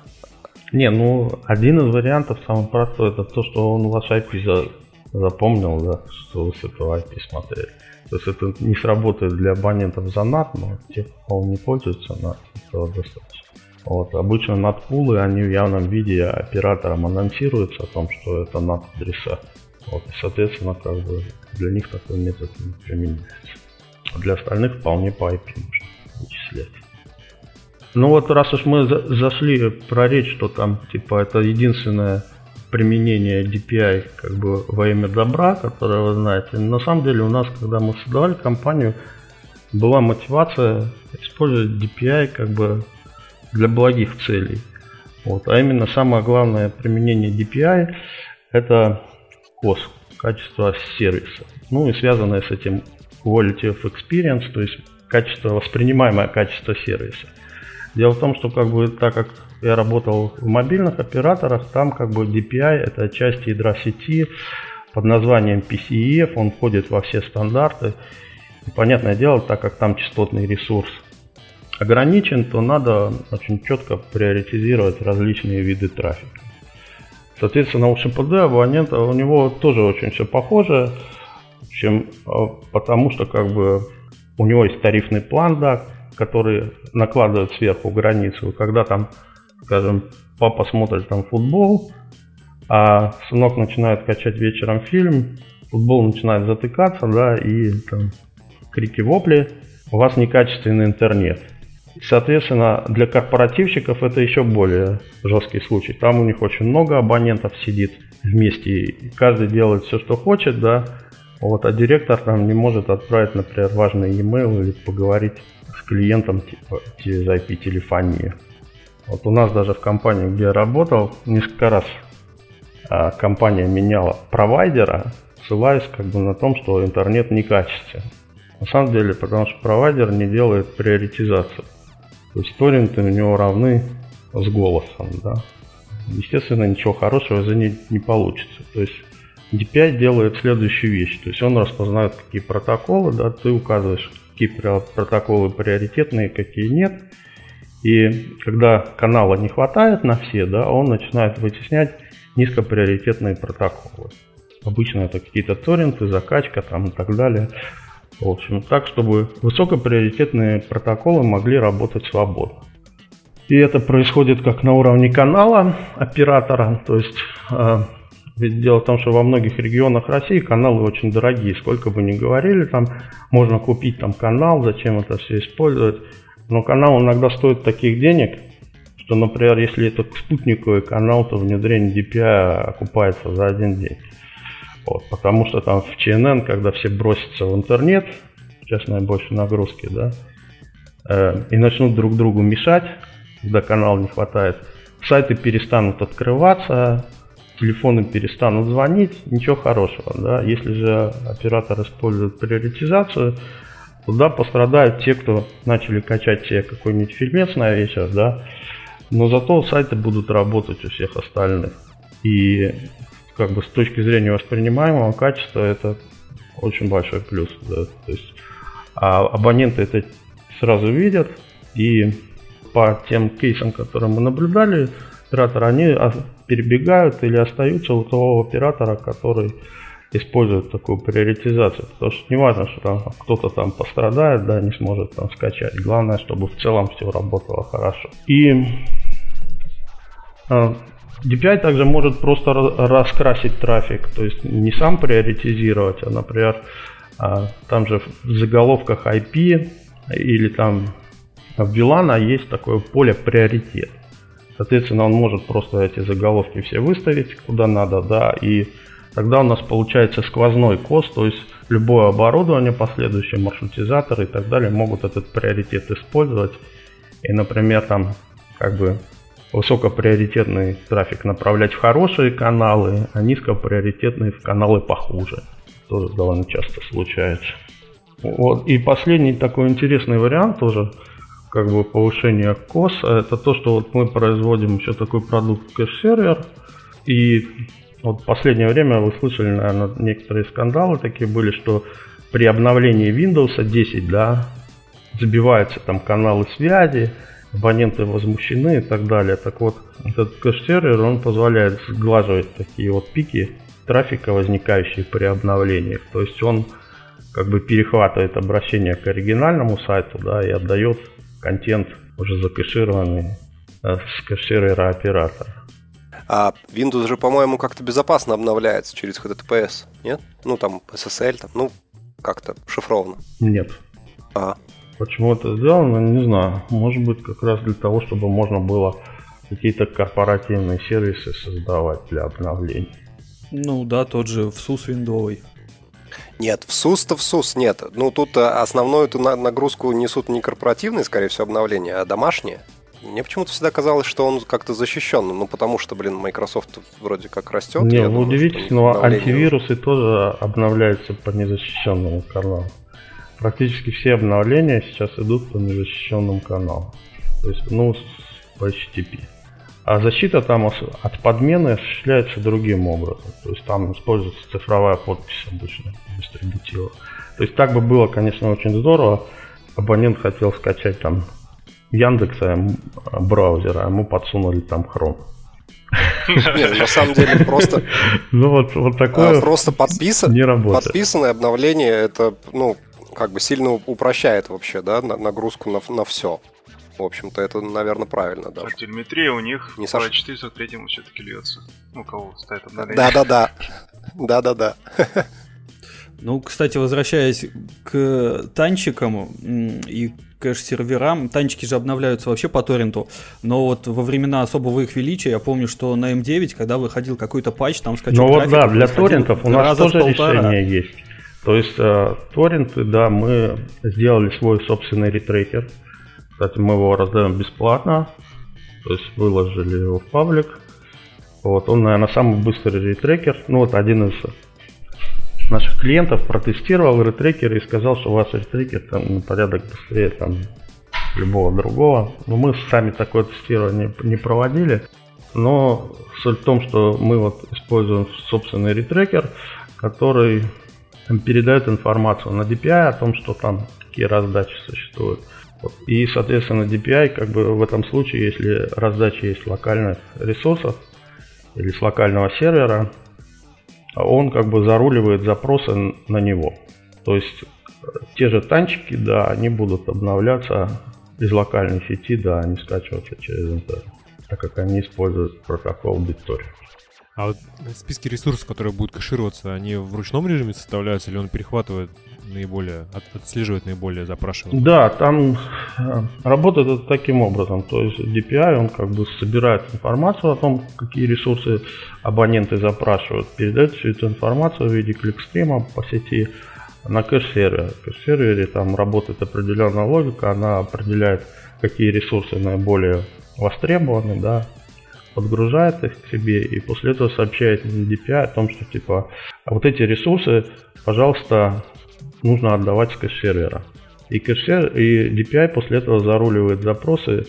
Не, ну, один из вариантов, самый простой, это то, что он ваш IP за, запомнил, да, что вы с этого IP смотрели. То есть это не сработает для абонентов за NAT, но тех, кто не пользуется NAT, этого достаточно. Вот, обычно NAT-пулы, они в явном виде операторам анонсируются о том, что это NAT-адреса. Вот, и, соответственно, как бы для них такой метод не применяется. А для остальных вполне по IP можно вычислять. Ну вот раз уж мы за зашли про речь, что там типа это единственное применение DPI как бы во имя добра, которое вы знаете. На самом деле у нас, когда мы создавали компанию, была мотивация использовать DPI как бы для благих целей. Вот. А именно самое главное применение DPI это COS, качество сервиса. Ну и связанное с этим quality of experience, то есть качество, воспринимаемое качество сервиса. Дело в том, что как бы так как я работал в мобильных операторах, там как бы DPI это часть ядра сети под названием PCEF, он входит во все стандарты. И, понятное дело, так как там частотный ресурс ограничен, то надо очень четко приоритизировать различные виды трафика. Соответственно, у ШПД абонента у него тоже очень все похоже, чем, а, потому что как бы у него есть тарифный план, да, которые накладывают сверху границу. Когда там, скажем, папа смотрит там футбол, а сынок начинает качать вечером фильм, футбол начинает затыкаться, да, и там крики вопли, у вас некачественный интернет. Соответственно, для корпоративщиков это еще более жесткий случай. Там у них очень много абонентов сидит вместе, и каждый делает все, что хочет, да, вот, а директор там не может отправить, например, важный e-mail или поговорить клиентам типа через IP-телефонии. Вот у нас даже в компании, где я работал, несколько раз а, компания меняла провайдера, ссылаясь как бы на том, что интернет некачественный. На самом деле, потому что провайдер не делает приоритизацию. То есть торренты у него равны с голосом, да. Естественно, ничего хорошего за ней не получится. То есть DPI делает следующую вещь. То есть он распознает, какие протоколы, да, ты указываешь какие протоколы приоритетные, какие нет. И когда канала не хватает на все, да, он начинает вытеснять низкоприоритетные протоколы. Обычно это какие-то торренты, закачка там и так далее. В общем, так, чтобы высокоприоритетные протоколы могли работать свободно. И это происходит как на уровне канала оператора, то есть а, ведь дело в том, что во многих регионах России каналы очень дорогие. Сколько бы ни говорили, там можно купить там канал, зачем это все использовать. Но канал иногда стоит таких денег, что, например, если это спутниковый канал, то внедрение DPI окупается за один день. Вот, потому что там в CNN, когда все бросятся в интернет, сейчас наибольшей нагрузки, да, э, и начнут друг другу мешать, когда канал не хватает, сайты перестанут открываться, телефоны перестанут звонить, ничего хорошего, да. Если же оператор использует приоритизацию, туда пострадают те, кто начали качать себе какой-нибудь фильмец на вечер, да, но зато сайты будут работать у всех остальных. И как бы с точки зрения воспринимаемого качества это очень большой плюс. Да. То есть а абоненты это сразу видят и по тем кейсам, которые мы наблюдали, операторы, они перебегают или остаются у того оператора, который использует такую приоритизацию. Потому что не важно, что там кто-то там пострадает, да, не сможет там скачать. Главное, чтобы в целом все работало хорошо. И а, DPI также может просто раскрасить трафик, то есть не сам приоритизировать, а, например, а, там же в заголовках IP или там в VLAN есть такое поле приоритет. Соответственно, он может просто эти заголовки все выставить куда надо, да, и тогда у нас получается сквозной кост, то есть любое оборудование, последующие маршрутизаторы и так далее могут этот приоритет использовать. И, например, там как бы высокоприоритетный трафик направлять в хорошие каналы, а низкоприоритетный в каналы похуже. Тоже довольно часто случается. Вот. И последний такой интересный вариант тоже, как бы повышения QoS, это то, что вот мы производим еще такой продукт кэш-сервер. И вот в последнее время вы слышали, наверное, некоторые скандалы такие были, что при обновлении Windows 10, да, забиваются там каналы связи, абоненты возмущены и так далее. Так вот, этот кэш-сервер, он позволяет сглаживать такие вот пики трафика, возникающие при обновлениях. То есть он как бы перехватывает обращение к оригинальному сайту, да, и отдает контент уже закэшированный э, с кэшерера оператора. А Windows же, по-моему, как-то безопасно обновляется через HTTPS, нет? Ну, там, SSL, там, ну, как-то шифровано. Нет. А, Почему это сделано, не знаю. Может быть, как раз для того, чтобы можно было какие-то корпоративные сервисы создавать для обновлений. Ну да, тот же ВСУС виндовый. Нет, в СУС-то в СУС нет. Ну, тут э, основную эту нагрузку несут не корпоративные, скорее всего, обновления, а домашние. Мне почему-то всегда казалось, что он как-то защищен. Ну, потому что, блин, Microsoft вроде как растет. Не, ну удивительно, антивирусы тоже обновляются по незащищенному каналу практически все обновления сейчас идут по незащищенным каналам. То есть, ну, по HTTP. А защита там от подмены осуществляется другим образом. То есть там используется цифровая подпись обычно дистрибутива. То есть так бы было, конечно, очень здорово. Абонент хотел скачать там Яндекса браузера, а ему подсунули там Chrome. Нет, на самом деле просто... (laughs) Ну вот, вот такое а, просто подписан, не работает. подписанное обновление, это, ну, как бы сильно упрощает вообще, да, нагрузку на, на все. В общем-то, это, наверное, правильно даже. А телеметрия у них не по 403 все-таки льется. Ну, кого стоит обновление. Да-да-да. Да-да-да. Ну, кстати, возвращаясь к танчикам и кэш-серверам, танчики же обновляются вообще по торренту, но вот во времена особого их величия, я помню, что на М9, когда выходил какой-то патч, там скачок Ну вот да, для торрентов у нас тоже решение есть. То есть э, торренты, да, мы сделали свой собственный ретрекер. Кстати, мы его раздаем бесплатно. То есть выложили его в паблик. Вот, он, наверное, самый быстрый ретрекер. Ну, вот один из наших клиентов протестировал ретрекер и сказал, что у вас ретрекер там на порядок быстрее там любого другого. Но мы сами такое тестирование не проводили. Но суть в том, что мы вот используем собственный ретрекер, который передает информацию на DPI о том, что там какие раздачи существуют. И, соответственно, DPI как бы в этом случае, если раздача есть локальных ресурсов или с локального сервера, он как бы заруливает запросы на него. То есть э, те же танчики, да, они будут обновляться из локальной сети, да, они скачиваться через интернет, так как они используют протокол BitTorrent. А вот списки ресурсов, которые будут кэшироваться, они в ручном режиме составляются или он перехватывает наиболее, от, отслеживает наиболее запрашиваемые? Да, там э, работает это таким образом. То есть DPI, он как бы собирает информацию о том, какие ресурсы абоненты запрашивают, передает всю эту информацию в виде clickstream а по сети на кэш-сервере. В кэш-сервере там работает определенная логика, она определяет, какие ресурсы наиболее востребованы, да, подгружает их к себе и после этого сообщает DPI о том, что типа а вот эти ресурсы, пожалуйста, нужно отдавать с кэш-сервера. И, кэш и DPI после этого заруливает запросы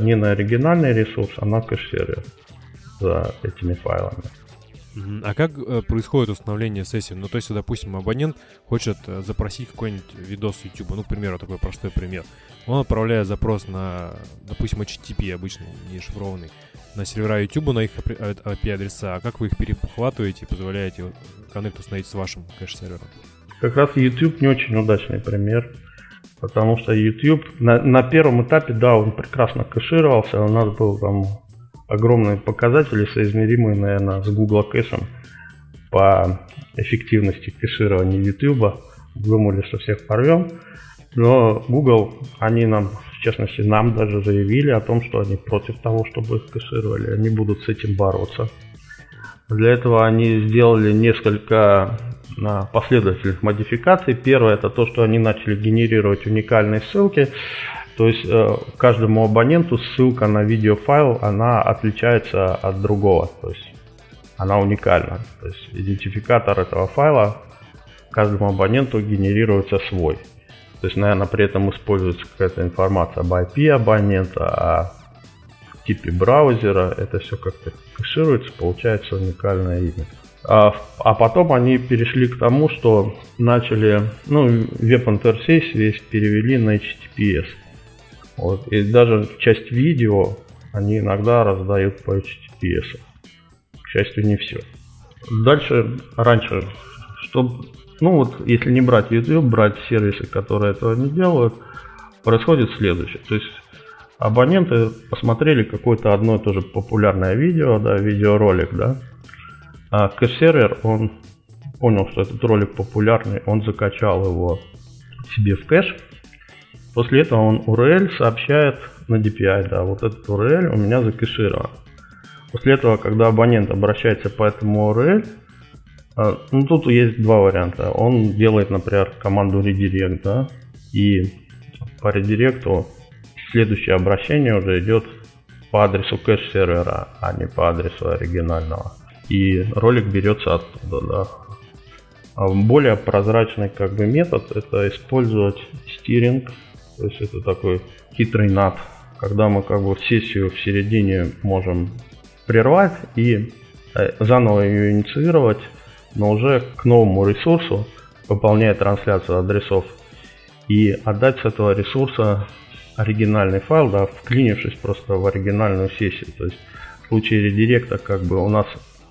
не на оригинальный ресурс, а на кэш-сервер за этими файлами. А как э, происходит установление сессии? Ну, то есть, допустим, абонент хочет э, запросить какой-нибудь видос YouTube, ну, к примеру, такой простой пример. Он отправляет запрос на, допустим, HTTP обычный, не шифрованный, на сервера YouTube, на их API-адреса. А как вы их перехватываете и позволяете коннект установить с вашим кэш-сервером? Как раз YouTube не очень удачный пример. Потому что YouTube на, на первом этапе, да, он прекрасно кэшировался. У нас был там огромные показатели, соизмеримые, наверное, с Google кэшем по эффективности кэширования YouTube. Думали, что всех порвем. Но Google, они нам, в частности, нам даже заявили о том, что они против того, чтобы их кэшировали. Они будут с этим бороться. Для этого они сделали несколько последовательных модификаций. Первое это то, что они начали генерировать уникальные ссылки. То есть э, каждому абоненту ссылка на видеофайл, она отличается от другого. То есть она уникальна. То есть идентификатор этого файла каждому абоненту генерируется свой. То есть, наверное, при этом используется какая-то информация об IP абонента, о типе браузера. Это все как-то кэшируется, получается уникальное имя. А, а потом они перешли к тому, что начали, ну, веб-интерфейс весь перевели на HTTPS. Вот, и даже часть видео они иногда раздают по HTTPS. К счастью, не все. Дальше, раньше, чтобы, ну вот, если не брать YouTube, брать сервисы, которые этого не делают, происходит следующее. То есть абоненты посмотрели какое-то одно и то же популярное видео, да, видеоролик, да, а кэш-сервер, он понял, что этот ролик популярный, он закачал его себе в кэш. После этого он URL сообщает на DPI, да, вот этот URL у меня закэширован. После этого, когда абонент обращается по этому URL, ну тут есть два варианта. Он делает, например, команду redirect, да, и по редиректу следующее обращение уже идет по адресу кэш-сервера, а не по адресу оригинального и ролик берется оттуда, да. А более прозрачный как бы метод это использовать стиринг, то есть это такой хитрый над, когда мы как бы сессию в середине можем прервать и э, заново ее инициировать, но уже к новому ресурсу, выполняя трансляцию адресов, и отдать с этого ресурса оригинальный файл, да, вклинившись просто в оригинальную сессию. То есть в случае редиректа как бы у нас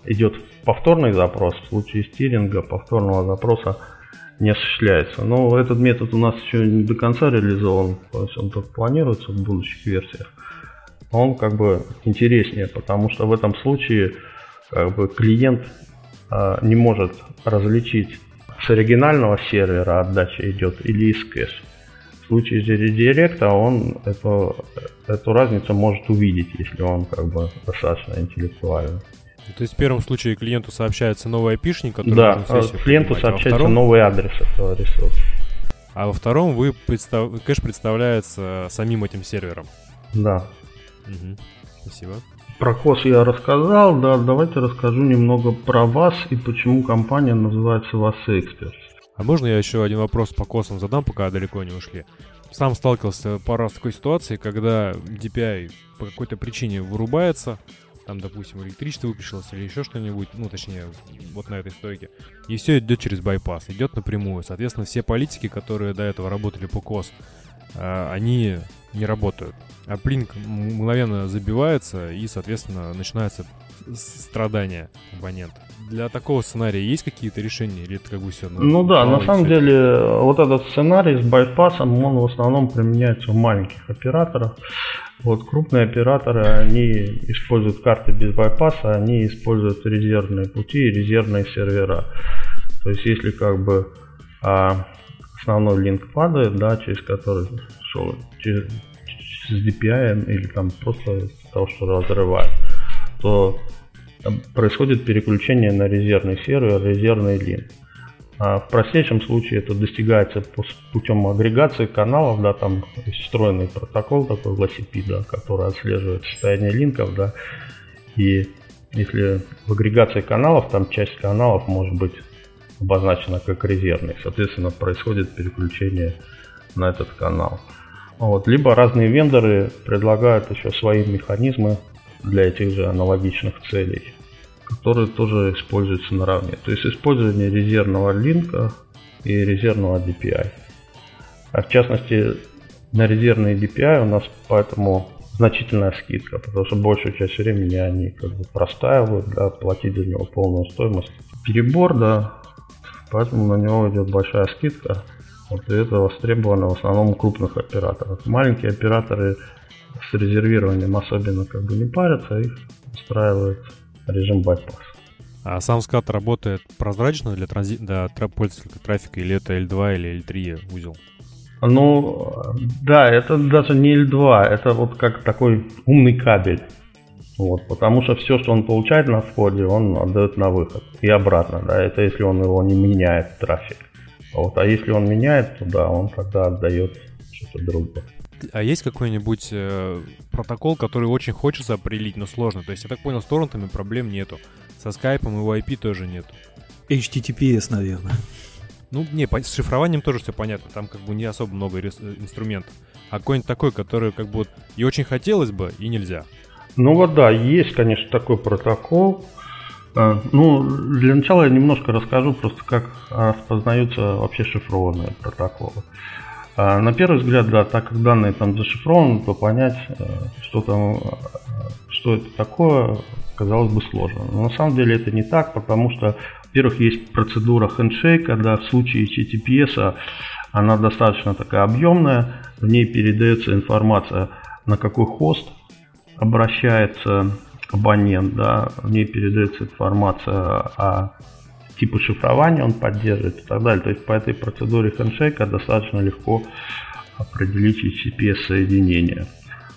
идет повторный запрос, в случае стиринга повторного запроса не осуществляется. Но этот метод у нас еще не до конца реализован, то есть он только планируется в будущих версиях. Он как бы интереснее, потому что в этом случае как бы клиент не может различить с оригинального сервера отдача идет или из кэш. В случае редиректа он эту, эту разницу может увидеть, если он как бы достаточно интеллектуальный. То есть в первом случае клиенту сообщается новый IP-шник, который Да, э, клиенту а сообщается а втором... новый адрес этого ресурса. А во втором вы представ... кэш представляется самим этим сервером. Да. Угу. Спасибо. Про КОС я рассказал, да, давайте расскажу немного про вас и почему компания называется вас Experts. А можно я еще один вопрос по косам задам, пока далеко не ушли? Сам сталкивался пару раз с такой ситуацией, когда DPI по какой-то причине вырубается, там, допустим, электричество выпишилось или еще что-нибудь, ну, точнее, вот на этой стойке. И все идет через байпас, идет напрямую. Соответственно, все политики, которые до этого работали по КОС, а, они не работают. А плинк мгновенно забивается, и, соответственно, начинается страдание абонента. Для такого сценария есть какие-то решения, или это как бы все... Ну, да, на самом деле, вот этот сценарий с байпасом, он в основном применяется у маленьких операторов. Вот крупные операторы, они используют карты без байпаса, они используют резервные пути и резервные сервера. То есть если как бы а, основной линк падает, да, через который шел через, через DPI или там просто того, что разрывает, то происходит переключение на резервный сервер, резервный линк. А в простейшем случае это достигается путем агрегации каналов, да, там встроенный протокол такой в LCP, да, который отслеживает состояние линков, да, и если в агрегации каналов, там часть каналов может быть обозначена как резервный, соответственно, происходит переключение на этот канал. Вот. Либо разные вендоры предлагают еще свои механизмы для этих же аналогичных целей которые тоже используются наравне. То есть использование резервного линка и резервного DPI. А в частности, на резервный DPI у нас поэтому значительная скидка, потому что большую часть времени они как бы простаивают, да, платить за него полную стоимость. Перебор, да, поэтому на него идет большая скидка. Вот и это востребовано в основном у крупных операторов. Маленькие операторы с резервированием особенно как бы не парятся, их устраивает режим bypass. А сам скат работает прозрачно для, транзи... для пользователя трафика, или это L2 или L3 узел? Ну, да, это даже не L2, это вот как такой умный кабель. Вот, потому что все, что он получает на входе, он отдает на выход. И обратно, да, это если он его не меняет трафик. Вот, а если он меняет, то да, он тогда отдает что-то другое а есть какой-нибудь э, протокол, который очень хочется определить, но сложно? То есть, я так понял, с торрентами проблем нету. Со скайпом и IP тоже нету. HTTPS, наверное. Ну, не, с шифрованием тоже все понятно. Там как бы не особо много э, инструментов. А какой-нибудь такой, который как бы вот и очень хотелось бы, и нельзя. Ну вот да, есть, конечно, такой протокол. А, ну, для начала я немножко расскажу просто, как распознаются вообще шифрованные протоколы. А, на первый взгляд, да, так как данные там зашифрованы, то понять, э, что там, э, что это такое, казалось бы сложно. Но на самом деле это не так, потому что, во-первых, есть процедура хендшейка, да, в случае HTTPS она достаточно такая объемная, в ней передается информация, на какой хост обращается абонент, да, в ней передается информация о типы шифрования он поддерживает и так далее. То есть по этой процедуре хендшейка достаточно легко определить HTTPS-соединение.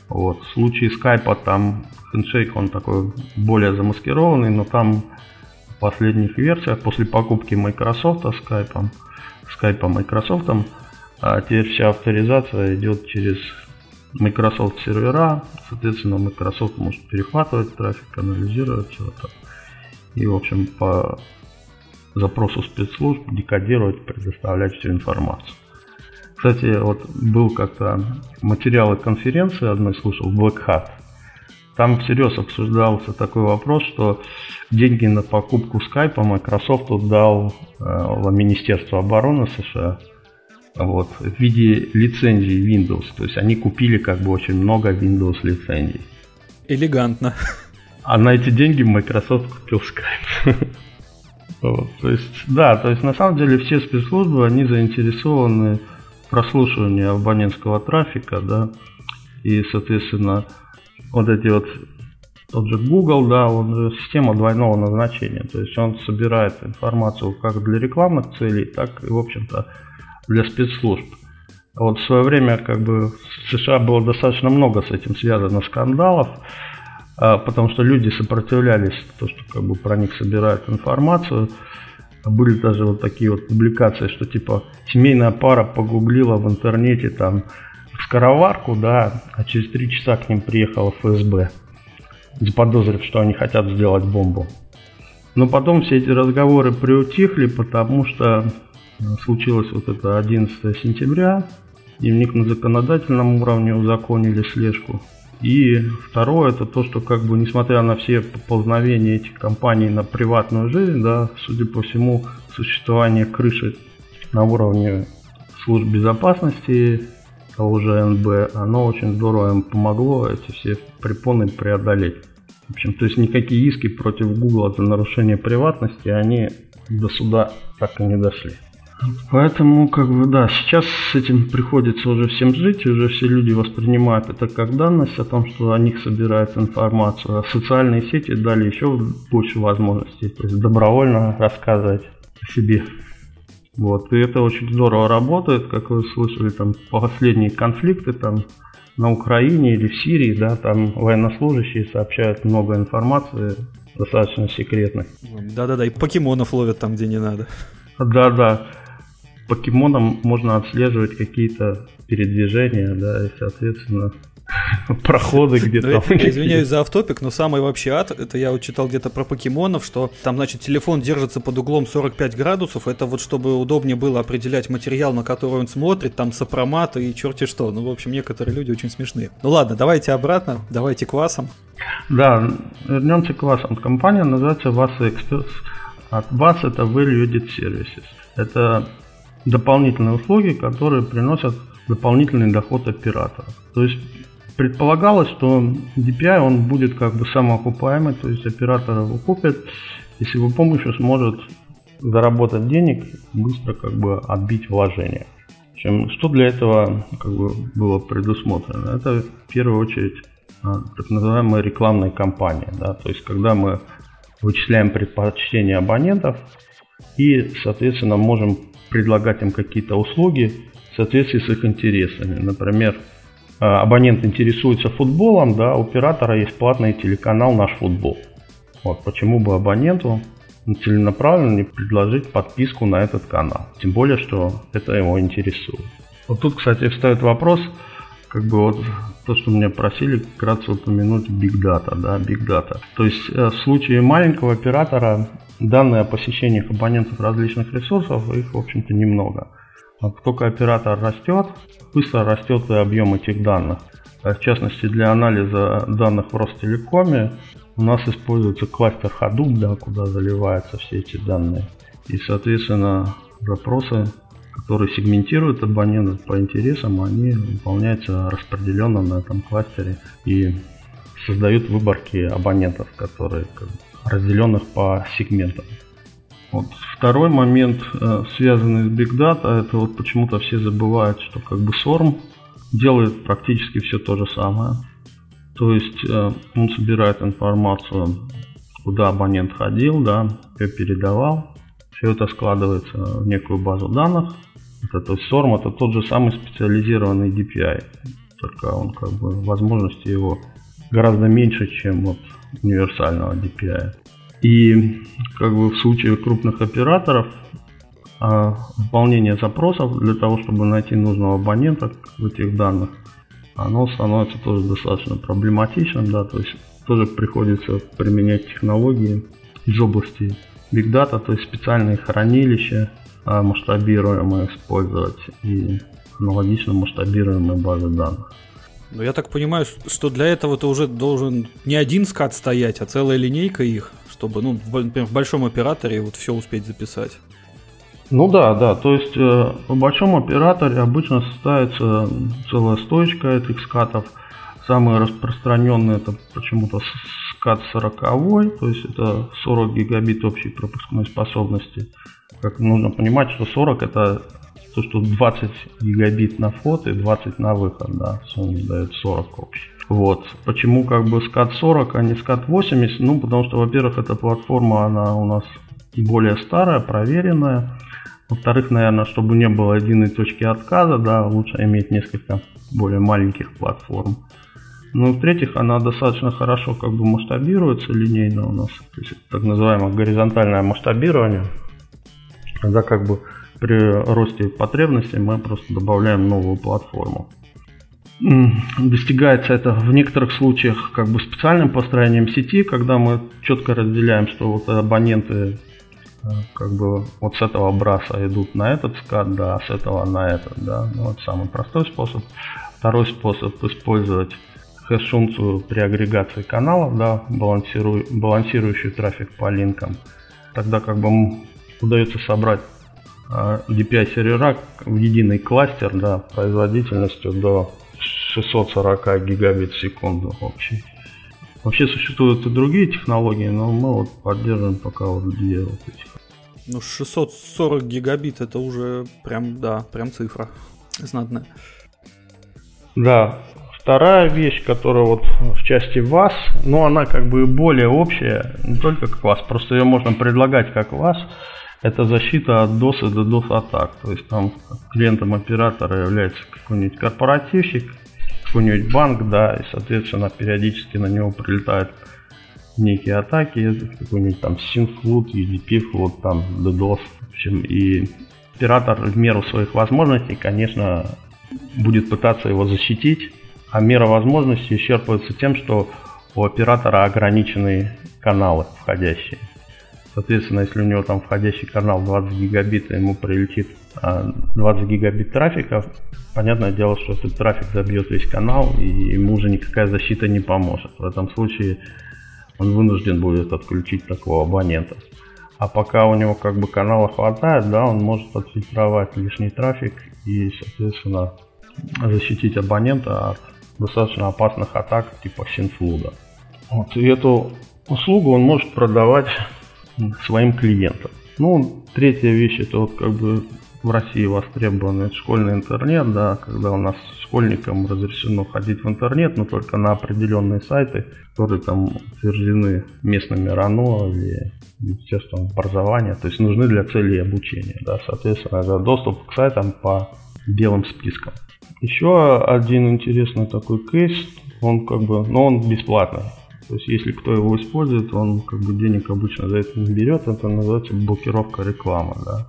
Вот. В случае скайпа там хендшейк он такой более замаскированный, но там в последних версиях после покупки Microsoft скайпом, скайпа Microsoft, а теперь вся авторизация идет через Microsoft сервера, соответственно Microsoft может перехватывать трафик, анализировать все это. И в общем по запросу спецслужб декодировать, предоставлять всю информацию. Кстати, вот был как-то материалы конференции одной слушал, Black Hat. Там всерьез обсуждался такой вопрос, что деньги на покупку скайпа Microsoft дал э, Министерство обороны США вот, в виде лицензий Windows. То есть они купили как бы очень много Windows лицензий. Элегантно. А на эти деньги Microsoft купил Skype. (laughs) Вот, то есть, да, то есть на самом деле все спецслужбы, они заинтересованы в прослушивании абонентского трафика, да, и, соответственно, вот эти вот, тот же Google, да, он же система двойного назначения, то есть он собирает информацию как для рекламных целей, так и, в общем-то, для спецслужб. Вот в свое время, как бы, в США было достаточно много с этим связано скандалов, а, потому что люди сопротивлялись, то, что как бы про них собирают информацию. Были даже вот такие вот публикации, что типа семейная пара погуглила в интернете там скороварку, да, а через три часа к ним приехала ФСБ, заподозрив, что они хотят сделать бомбу. Но потом все эти разговоры приутихли, потому что случилось вот это 11 сентября, и у них на законодательном уровне узаконили слежку и второе, это то, что как бы несмотря на все поползновения этих компаний на приватную жизнь, да, судя по всему, существование крыши на уровне служб безопасности того же НБ, оно очень здорово им помогло эти все препоны преодолеть. В общем, то есть никакие иски против Google за нарушение приватности, они до суда так и не дошли. Поэтому, как бы, да, сейчас с этим приходится уже всем жить, уже все люди воспринимают это как данность о том, что о них собирают информацию. А социальные сети дали еще больше возможностей, то есть добровольно рассказывать о себе. Вот, и это очень здорово работает, как вы слышали, там последние конфликты там на Украине или в Сирии, да, там военнослужащие сообщают много информации, достаточно секретной. Да-да-да, и покемонов ловят там, где не надо. Да-да. Покемонам можно отслеживать какие-то передвижения, да, и, соответственно, (laughs) проходы где-то. Ну, (laughs) извиняюсь за автопик, но самый вообще ад, это я читал где-то про покемонов, что там, значит, телефон держится под углом 45 градусов, это вот чтобы удобнее было определять материал, на который он смотрит, там сопромат и черти что. Ну, в общем, некоторые люди очень смешные. Ну ладно, давайте обратно, давайте к васам. Да, вернемся к васам. Компания называется VAS Experts. От VAS это Value Added Services. Это дополнительные услуги, которые приносят дополнительный доход оператора. То есть предполагалось, что DPI он будет как бы самоокупаемый, то есть оператор его купит и с его помощью сможет заработать денег, быстро как бы отбить вложения. Чем, что для этого как бы было предусмотрено? Это в первую очередь а, так называемая рекламная кампания. Да? То есть когда мы вычисляем предпочтения абонентов и, соответственно, можем предлагать им какие-то услуги в соответствии с их интересами. Например, Э, абонент интересуется футболом, да, у оператора есть платный телеканал «Наш футбол». Вот, почему бы абоненту целенаправленно не предложить подписку на этот канал? Тем более, что это его интересует. Вот тут, кстати, встает вопрос, как бы вот то, что меня просили вкратце упомянуть Big Data, да, Big Data. То есть э, в случае маленького оператора данные о посещениях абонентов различных ресурсов, их, в общем-то, немного. Как только оператор растет, быстро растет и объем этих данных. А в частности, для анализа данных в Ростелекоме у нас используется кластер Hadoop, да, куда заливаются все эти данные. И, соответственно, запросы, которые сегментируют абонентов по интересам, они выполняются распределенно на этом кластере и создают выборки абонентов, которые разделенных по сегментам. Вот. Второй момент, э, связанный с Big Data, это вот почему-то все забывают, что как бы SORM делает практически все то же самое. То есть э, он собирает информацию, куда абонент ходил, да, ее передавал. Все это складывается в некую базу данных. Это, то есть SORM это тот же самый специализированный DPI. Только он как бы возможности его гораздо меньше, чем вот универсального DPI. И как бы в случае крупных операторов а, выполнение запросов для того, чтобы найти нужного абонента в этих данных, оно становится тоже достаточно проблематичным, да, то есть тоже приходится применять технологии из области Big Data, то есть специальные хранилища, а, масштабируемые использовать и аналогично масштабируемые базы данных. Но я так понимаю, что для этого ты уже должен не один скат стоять, а целая линейка их чтобы, ну, например, в большом операторе вот все успеть записать. Ну да, да, то есть э, в большом операторе обычно ставится целая стоечка этих скатов. Самый распространенный это почему-то скат 40, то есть это 40 гигабит общей пропускной способности. Как нужно понимать, что 40 это то, что 20 гигабит на вход и 20 на выход, да, Sony дает 40 общий. Вот. Почему как бы скат 40, а не скат 80? Ну, потому что, во-первых, эта платформа, она у нас более старая, проверенная. Во-вторых, наверное, чтобы не было единой точки отказа, да, лучше иметь несколько более маленьких платформ. Ну и в-третьих, она достаточно хорошо как бы масштабируется линейно у нас. То есть так называемое горизонтальное масштабирование. Когда как бы при росте потребностей мы просто добавляем новую платформу. Достигается это в некоторых случаях как бы специальным построением сети, когда мы четко разделяем, что вот абоненты э, как бы вот с этого браса идут на этот скат, да, с этого на этот, да. Ну, это самый простой способ. Второй способ использовать хэш-функцию при агрегации каналов, да, балансирую, балансирующий трафик по линкам. Тогда как бы удается собрать DPI сервера в единый кластер, да, производительностью до 640 гигабит в секунду общий. Вообще существуют и другие технологии, но мы вот поддерживаем пока вот две вот этих. Ну, 640 гигабит это уже прям, да, прям цифра знатная. Да. Вторая вещь, которая вот в части вас, но она как бы более общая, не только как вас, просто ее можно предлагать как вас, это защита от DOS и DDoS атак. То есть там клиентом оператора является какой-нибудь корпоративщик, какой-нибудь банк, да, и, соответственно, периодически на него прилетают некие атаки, какой-нибудь там SynFlood, UDP, вот там DDoS, в общем, и оператор в меру своих возможностей, конечно, будет пытаться его защитить, а мера возможностей исчерпывается тем, что у оператора ограниченные каналы входящие. Соответственно, если у него там входящий канал 20 гигабит, и ему прилетит 20 а, гигабит трафика, понятное дело, что этот трафик забьет весь канал, и ему уже никакая защита не поможет. В этом случае он вынужден будет отключить такого абонента. А пока у него как бы канала хватает, да, он может отфильтровать лишний трафик и, соответственно, защитить абонента от достаточно опасных атак типа синфлуда. Вот, и эту услугу он может продавать (laughs) своим клиентам. Ну, третья вещь, это вот как бы в России востребованный школьный интернет, да, когда у нас школьникам разрешено ходить в интернет, но только на определенные сайты, которые там утверждены местными РАНО или Министерством образования, то есть нужны для целей обучения, да, соответственно, это доступ к сайтам по белым спискам. Еще один интересный такой кейс, он как бы, но он бесплатный. То есть если кто его использует, он как бы денег обычно за это не берет, это называется блокировка рекламы, да.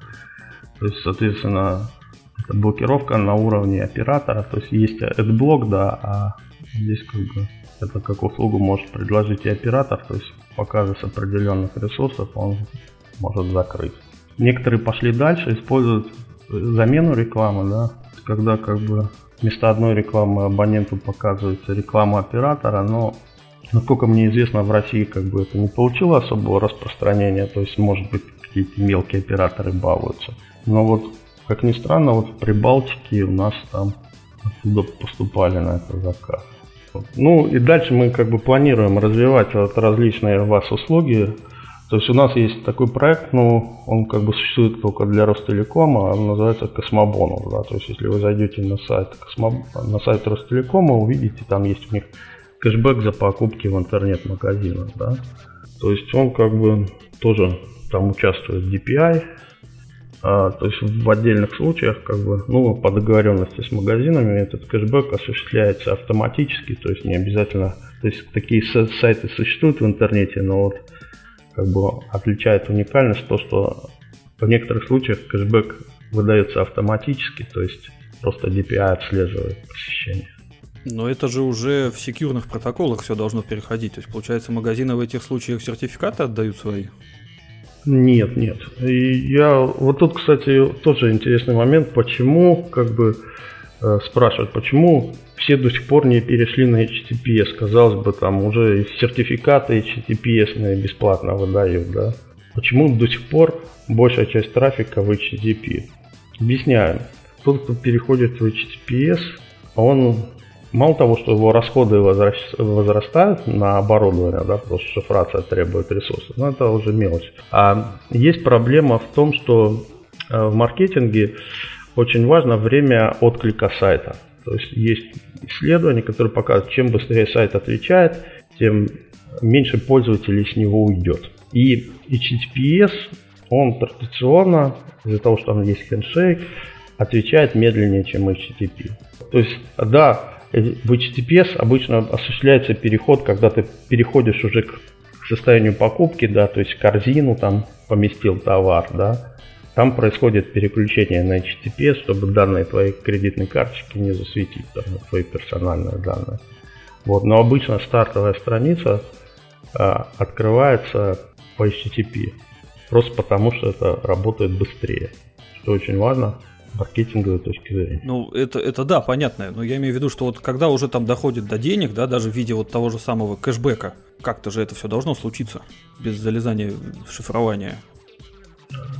То есть, соответственно, это блокировка на уровне оператора, то есть есть AdBlock, да, а здесь как бы это как услугу может предложить и оператор, то есть показы с определенных ресурсов он может закрыть. Некоторые пошли дальше, используют замену рекламы, да, когда как бы вместо одной рекламы абоненту показывается реклама оператора, но Насколько мне известно, в России как бы это не получило особого распространения, то есть, может быть, какие-то мелкие операторы балуются. Но вот, как ни странно, вот в Прибалтике у нас там оттуда поступали на этот заказ. Ну и дальше мы как бы планируем развивать вот различные вас услуги. То есть у нас есть такой проект, но он как бы существует только для Ростелекома, он называется Космобонус. Да? То есть если вы зайдете на сайт, Космо... на сайт Ростелекома, увидите, там есть у них кэшбэк за покупки в интернет-магазинах, да. То есть он как бы тоже там участвует в DPI, а, то есть в отдельных случаях, как бы, ну, по договоренности с магазинами этот кэшбэк осуществляется автоматически, то есть не обязательно, то есть такие сайты существуют в интернете, но вот как бы отличает уникальность то, что в некоторых случаях кэшбэк выдается автоматически, то есть просто DPI отслеживает посещение. Но это же уже в секьюрных протоколах все должно переходить. То есть, получается, магазины в этих случаях сертификаты отдают свои? Нет, нет. И я вот тут, кстати, тоже интересный момент, почему, как бы спрашивают, почему все до сих пор не перешли на HTTPS. Казалось бы, там уже сертификаты HTTPS бесплатно выдают, да? Почему до сих пор большая часть трафика в HTTP? Объясняю. Тот, кто переходит в HTTPS, он мало того, что его расходы возрастают на оборудование, да, потому что шифрация требует ресурсов, но это уже мелочь. А есть проблема в том, что э, в маркетинге очень важно время отклика сайта. То есть есть исследования, которые показывают, чем быстрее сайт отвечает, тем меньше пользователей с него уйдет. И HTTPS, он традиционно, из-за того, что там есть хендшейк, отвечает медленнее, чем HTTP. То есть, да, в HTTPS обычно осуществляется переход, когда ты переходишь уже к состоянию покупки, да, то есть корзину там поместил товар, да, там происходит переключение на HTTPS, чтобы данные твоей кредитной карточки не засветить, там, твои персональные данные. Вот, но обычно стартовая страница а, открывается по HTTP, просто потому что это работает быстрее, что очень важно – маркетинговой точки зрения. Ну, это, это да, понятно. Но я имею в виду, что вот когда уже там доходит до денег, да, даже в виде вот того же самого кэшбэка, как-то же это все должно случиться без залезания в шифрование.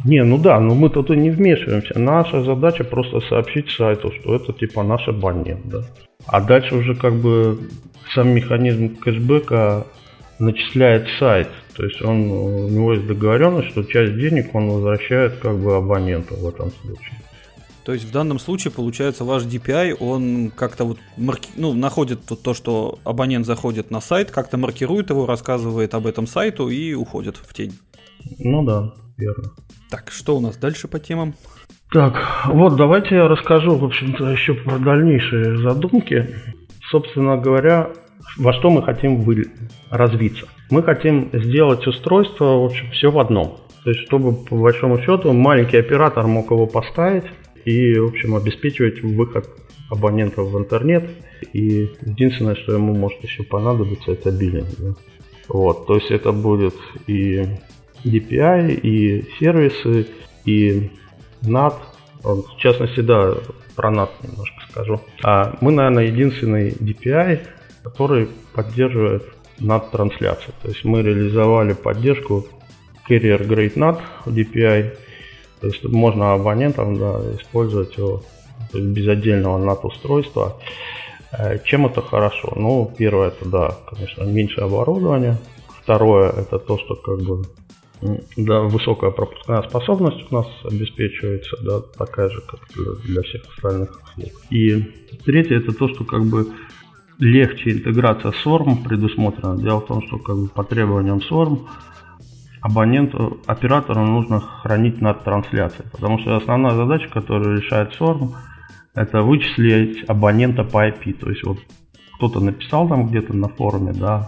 Не, ну да, но мы тут и не вмешиваемся. Наша задача просто сообщить сайту, что это типа наш абонент, да. А дальше уже как бы сам механизм кэшбэка начисляет сайт. То есть он, у него есть договоренность, что часть денег он возвращает как бы абоненту в этом случае. То есть в данном случае, получается, ваш DPI, он как-то вот марки... ну, находит то, что абонент заходит на сайт, как-то маркирует его, рассказывает об этом сайту и уходит в тень. Ну да, верно. Так, что у нас дальше по темам? Так, вот давайте я расскажу, в общем-то, еще про дальнейшие задумки. Собственно говоря, во что мы хотим вы... развиться. Мы хотим сделать устройство, в общем, все в одном. То есть, чтобы, по большому счету, маленький оператор мог его поставить и, в общем, обеспечивать выход абонентов в интернет. И единственное, что ему может еще понадобиться, это биллинг. Да? Вот, то есть это будет и DPI, и сервисы, и NAT. В частности, да, про NAT немножко скажу. А мы, наверное, единственный DPI, который поддерживает NAT-трансляцию. То есть мы реализовали поддержку Carrier Grade NAT DPI. То есть можно абонентам да, использовать его без отдельного NAT-устройства. Э, чем это хорошо? Ну, первое, это, да, конечно, меньше оборудования. Второе, это то, что как бы да, высокая пропускная способность у нас обеспечивается, да, такая же, как для всех остальных услуг. И третье, это то, что как бы легче интеграция с SORM предусмотрена. Дело в том, что как бы по требованиям SORM абоненту, оператору нужно хранить над трансляцией, потому что основная задача, которую решает SORM, это вычислить абонента по IP. То есть вот кто-то написал там где-то на форуме, да,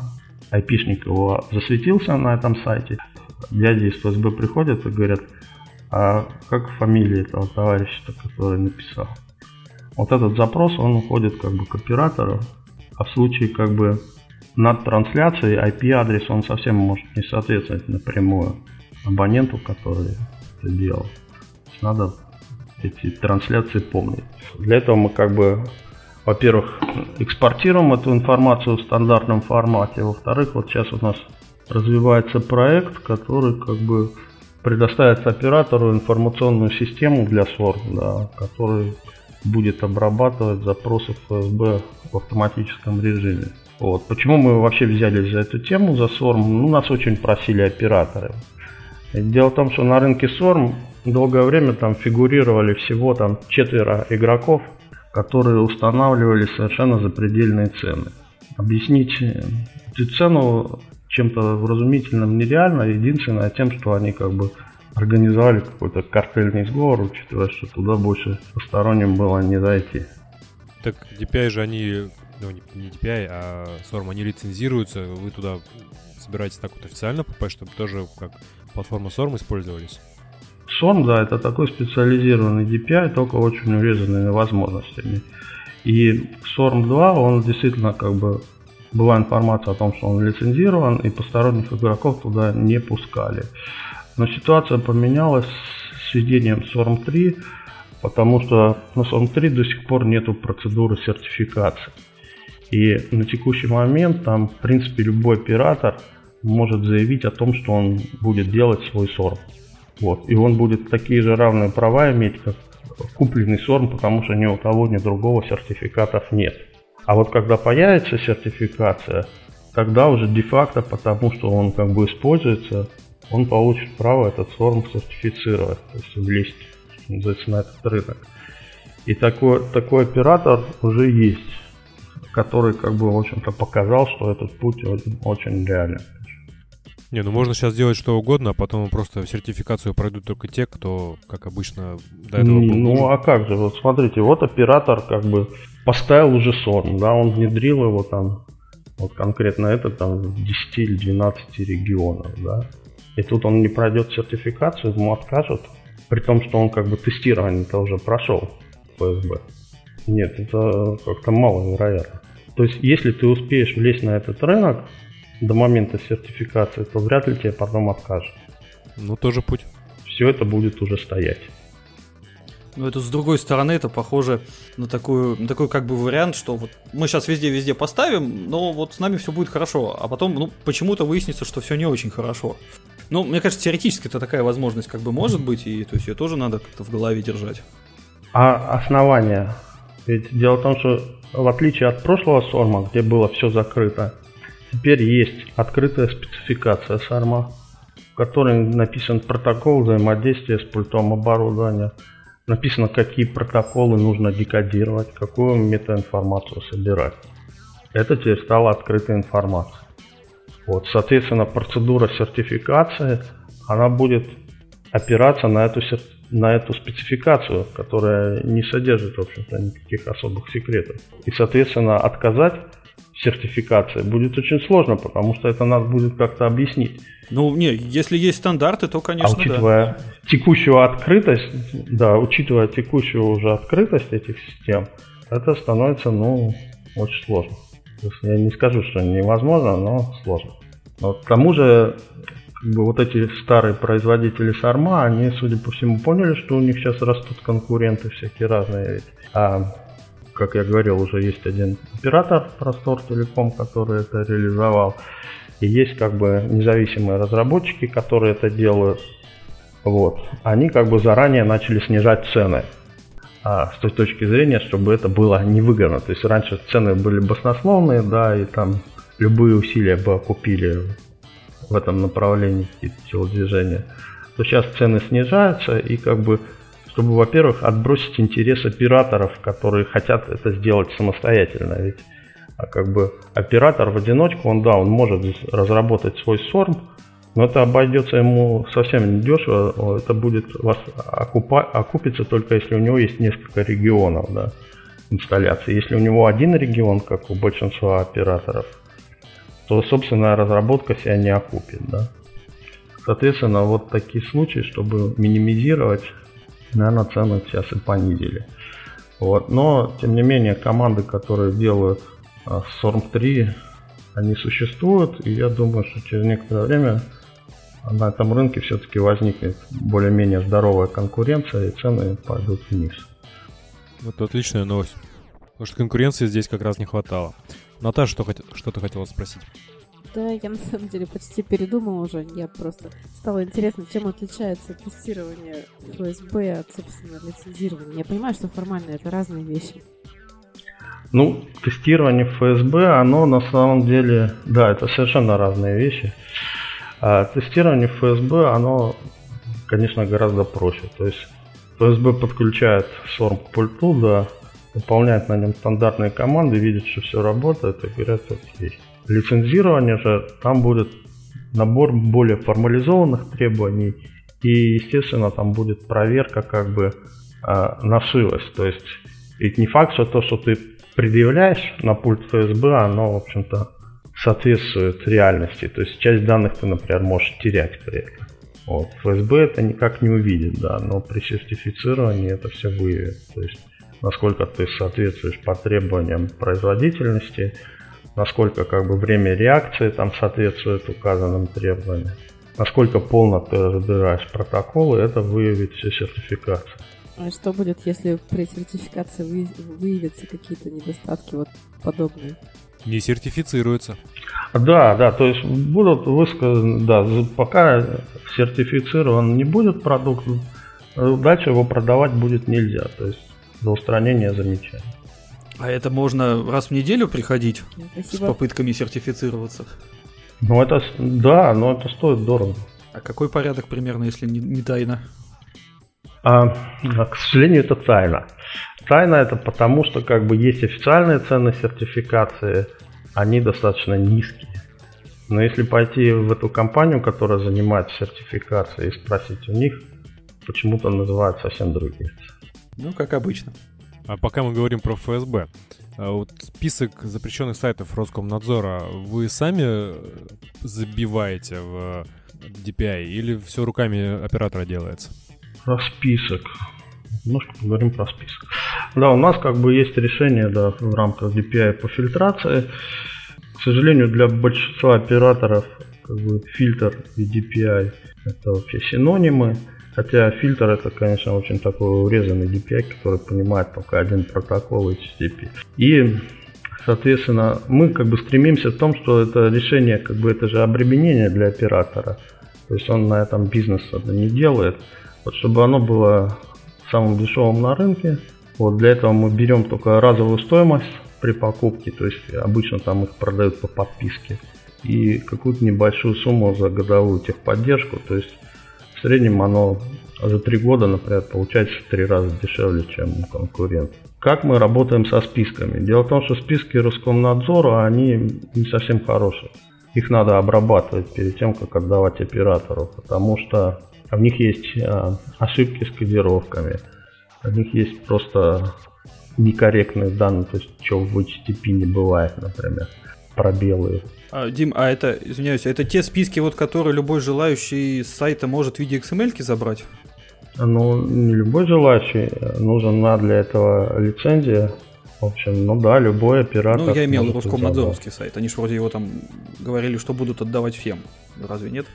айпишник его засветился на этом сайте, дяди из ФСБ приходят и говорят, а как фамилия этого товарища, который написал? Вот этот запрос, он уходит как бы к оператору, а в случае как бы над трансляцией IP-адрес он совсем может не соответствовать напрямую абоненту, который это делал. Надо эти трансляции помнить. Для этого мы как бы, во-первых, экспортируем эту информацию в стандартном формате, во-вторых, вот сейчас у нас развивается проект, который как бы предоставит оператору информационную систему для SOR, да, который будет обрабатывать запросы ФСБ в автоматическом режиме. Вот. Почему мы вообще взялись за эту тему, за SORM? Ну, нас очень просили операторы. Дело в том, что на рынке SORM долгое время там фигурировали всего там четверо игроков, которые устанавливали совершенно запредельные цены. Объяснить эту цену чем-то вразумительным нереально, единственное тем, что они как бы организовали какой-то картельный сговор, учитывая, что туда больше посторонним было не зайти. Так DPI же они, ну не DPI, а SORM, они лицензируются, вы туда собираетесь так вот официально попасть, чтобы тоже как платформа SORM использовались? SORM, да, это такой специализированный DPI, только очень урезанными возможностями. И SORM 2, он действительно как бы была информация о том, что он лицензирован, и посторонних игроков туда не пускали. Но ситуация поменялась с введением SORM 3, потому что на SORM 3 до сих пор нету процедуры сертификации. И на текущий момент там, в принципе, любой оператор может заявить о том, что он будет делать свой SORM. Вот. И он будет такие же равные права иметь, как купленный SORM, потому что ни у того, ни другого сертификатов нет. А вот когда появится сертификация, тогда уже де-факто, потому что он как бы используется, он получит право этот форм сертифицировать, то есть влезть, называется, на этот рынок. И такой, такой оператор уже есть, который как бы, в общем-то, показал, что этот путь очень, очень реален. Не, ну можно сейчас делать что угодно, а потом просто сертификацию пройдут только те, кто, как обычно, до этого был Ну нужен. а как же, вот смотрите, вот оператор как бы поставил уже сон, да, он внедрил его там, вот конкретно это там в 10 или 12 регионах, да. И тут он не пройдет сертификацию, ему откажут, при том, что он как бы тестирование-то уже прошел ФСБ. Нет, это как-то маловероятно. То есть, если ты успеешь влезть на этот рынок до момента сертификации, то вряд ли тебе потом откажут. Ну, тоже путь. Все это будет уже стоять. Но это с другой стороны, это похоже на, такую, на такой как бы вариант, что вот мы сейчас везде-везде поставим, но вот с нами все будет хорошо, а потом ну, почему-то выяснится, что все не очень хорошо. Ну, мне кажется, теоретически это такая возможность как бы может быть, и то есть ее тоже надо как-то в голове держать. А основания? Ведь дело в том, что в отличие от прошлого сорма, где было все закрыто, теперь есть открытая спецификация сорма, в которой написан протокол взаимодействия с пультом оборудования, написано, какие протоколы нужно декодировать, какую метаинформацию собирать. Это теперь стала открытая информация. Вот, соответственно, процедура сертификации, она будет опираться на эту, на эту спецификацию, которая не содержит, в общем-то, никаких особых секретов. И, соответственно, отказать сертификации будет очень сложно, потому что это надо будет как-то объяснить. Ну, не, если есть стандарты, то, конечно, а учитывая да. текущую открытость, да, учитывая текущую уже открытость этих систем, это становится, ну, очень сложно. Я не скажу, что невозможно, но сложно. Вот к тому же, как бы вот эти старые производители сарма, они, судя по всему, поняли, что у них сейчас растут конкуренты всякие разные. А, как я говорил, уже есть один оператор Простор Телеком, который это реализовал. И есть как бы независимые разработчики, которые это делают. Вот. Они как бы заранее начали снижать цены. А, с той точки зрения, чтобы это было невыгодно. То есть раньше цены были баснословные, да, и там любые усилия бы окупили в этом направлении какие-то то сейчас цены снижаются и как бы чтобы, во-первых, отбросить интерес операторов, которые хотят это сделать самостоятельно. Ведь а как бы оператор в одиночку, он да, он может разработать свой сорм, но это обойдется ему совсем недешево. Это будет вас окупа, окупится только если у него есть несколько регионов да, инсталляции. Если у него один регион, как у большинства операторов, то собственная разработка себя не окупит. Да. Соответственно, вот такие случаи, чтобы минимизировать, наверное, цены сейчас и понизили. Вот. Но, тем не менее, команды, которые делают а, SORM 3, они существуют, и я думаю, что через некоторое время на этом рынке все-таки возникнет более-менее здоровая конкуренция, и цены пойдут вниз. Это отличная новость. Потому что конкуренции здесь как раз не хватало. Наташа, что, хот... хотела спросить? Да, я на самом деле почти передумала уже. Я просто стало интересно, чем отличается тестирование ФСБ от, собственно, лицензирования. Я понимаю, что формально это разные вещи. Ну, тестирование ФСБ, оно на самом деле, да, это совершенно разные вещи. А тестирование ФСБ, оно, конечно, гораздо проще. То есть ФСБ подключает SORM к пульту, да, выполняет на нем стандартные команды, видит, что все работает и говорят, окей. Лицензирование же, там будет набор более формализованных требований и, естественно, там будет проверка как бы э, нашилась. То есть ведь не факт, что то, что ты предъявляешь на пульт ФСБ, оно, в общем-то, соответствует реальности. То есть часть данных ты, например, можешь терять при этом. Вот. ФСБ это никак не увидит, да, но при сертифицировании это все выявит. То есть насколько ты соответствуешь по требованиям производительности, насколько как бы время реакции там соответствует указанным требованиям, насколько полно ты разбираешь протоколы, это выявит все сертификации. А что будет, если при сертификации выявятся какие-то недостатки вот подобные? Не сертифицируется. Да, да, то есть будут высказаны, да, пока сертифицирован не будет продукт, дальше его продавать будет нельзя, то есть до устранения замечаний. А это можно раз в неделю приходить Спасибо. с попытками сертифицироваться? Ну это, да, но это стоит дорого. А какой порядок примерно, если не, не тайна? А, к сожалению, это тайна. Тайна это потому, что как бы есть официальные цены сертификации, они достаточно низкие. Но если пойти в эту компанию, которая занимается сертификацией, и спросить у них, почему-то называют совсем другие. Ну, как обычно. А пока мы говорим про ФСБ, а вот список запрещенных сайтов Роскомнадзора вы сами забиваете в DPI или все руками оператора делается? Про список. Немножко поговорим про список. Да, у нас как бы есть решение да, в рамках DPI по фильтрации. К сожалению, для большинства операторов как бы, фильтр и DPI это вообще синонимы. Хотя фильтр это, конечно, очень такой урезанный DPI, который понимает только один протокол HTTP. И, соответственно, мы как бы стремимся в том, что это решение, как бы это же обременение для оператора. То есть он на этом бизнес не делает. Вот чтобы оно было самым дешевым на рынке, вот для этого мы берем только разовую стоимость при покупке, то есть обычно там их продают по подписке, и какую-то небольшую сумму за годовую техподдержку, то есть среднем оно за три года, например, получается в три раза дешевле, чем у конкурентов. Как мы работаем со списками? Дело в том, что списки Роскомнадзора, они не совсем хорошие. их надо обрабатывать перед тем, как отдавать оператору, потому что в них есть а, ошибки с кодировками, в них есть просто некорректные данные, то есть что в HTTP не бывает, например, пробелы. А, Дим, а это, извиняюсь, это те списки, вот которые любой желающий с сайта может в виде XML забрать? Ну, не любой желающий, нужна для этого лицензия. В общем, ну да, любой оператор. Ну, я имел Роскомнадзоровский сайт. Они же вроде его там говорили, что будут отдавать всем. Разве нет?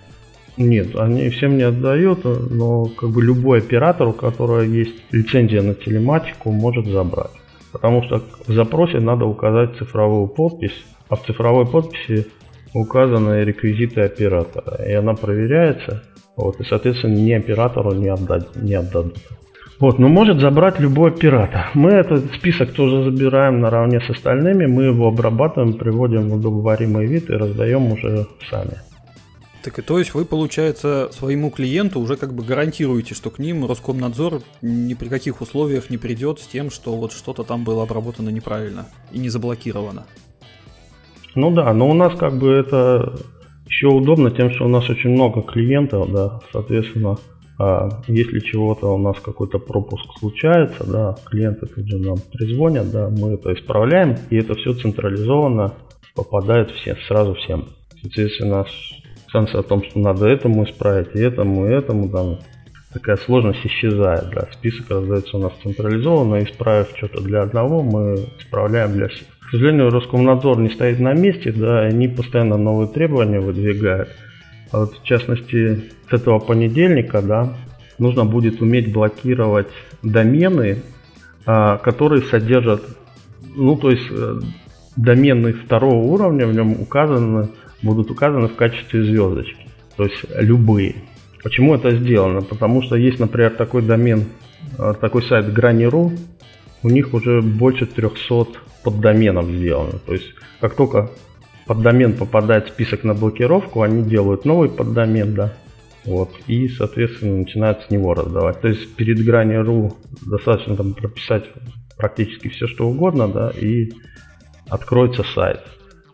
Нет, они всем не отдают, но как бы любой оператор, у которого есть лицензия на телематику, может забрать. Потому что в запросе надо указать цифровую подпись, а в цифровой подписи указаны реквизиты оператора, и она проверяется, вот, и, соответственно, ни оператору не, отдать, не отдадут. Вот, но может забрать любой оператор. Мы этот список тоже забираем наравне с остальными, мы его обрабатываем, приводим в удобоваримый вид и раздаем уже сами. Так и то есть вы, получается, своему клиенту уже как бы гарантируете, что к ним Роскомнадзор ни при каких условиях не придет с тем, что вот что-то там было обработано неправильно и не заблокировано. Ну да, но у нас как бы это еще удобно тем, что у нас очень много клиентов, да, соответственно, а если чего-то у нас какой-то пропуск случается, да, клиенты тут же нам трезвонят, да, мы это исправляем, и это все централизованно попадает все, сразу всем. Соответственно, шансы о том, что надо этому исправить, и этому, и этому, там, такая сложность исчезает, да. Список раздается у нас централизованно, исправив что-то для одного, мы исправляем для всех. К сожалению, Роскомнадзор не стоит на месте, да, они постоянно новые требования выдвигают. А вот в частности, с этого понедельника, да, нужно будет уметь блокировать домены, а, которые содержат, ну, то есть э, домены второго уровня в нем указаны будут указаны в качестве звездочки. То есть любые. Почему это сделано? Потому что есть, например, такой домен, э, такой сайт Granny.ru, у них уже больше 300 поддоменов сделано. То есть, как только поддомен попадает в список на блокировку, они делают новый поддомен, да, вот, и, соответственно, начинают с него раздавать. То есть, перед Granny.ru достаточно там прописать практически все, что угодно, да, и откроется сайт.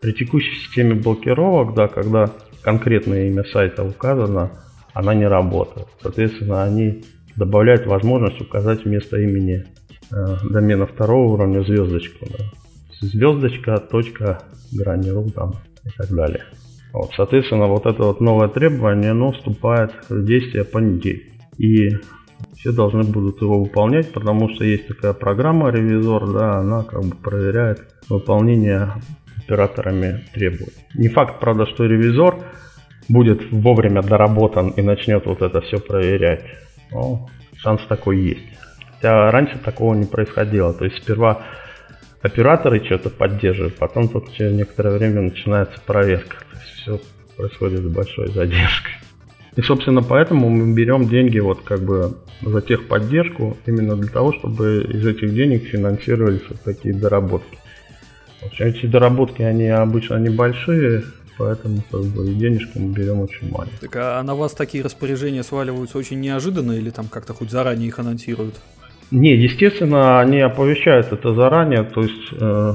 При текущей системе блокировок, да, когда конкретное имя сайта указано, она не работает. Соответственно, они добавляют возможность указать вместо имени домена второго уровня звездочку. Да. Звездочка, точка, грани.ру там и так далее. Вот, соответственно, вот это вот новое требование, оно вступает в действие по неделе. И все должны будут его выполнять, потому что есть такая программа ревизор, да, она как бы проверяет выполнение операторами требует. Не факт, правда, что ревизор будет вовремя доработан и начнет вот это все проверять. Но шанс такой есть. Хотя раньше такого не происходило. То есть сперва операторы что-то поддерживают, потом тут через некоторое время начинается проверка. То есть все происходит с большой задержкой. И, собственно, поэтому мы берем деньги вот как бы за техподдержку именно для того, чтобы из этих денег финансировались вот такие доработки. Эти доработки, они обычно небольшие, поэтому как бы, денежку мы берем очень маленькую. Так а на вас такие распоряжения сваливаются очень неожиданно или там как-то хоть заранее их анонсируют? Не, естественно, они оповещают это заранее, то есть э,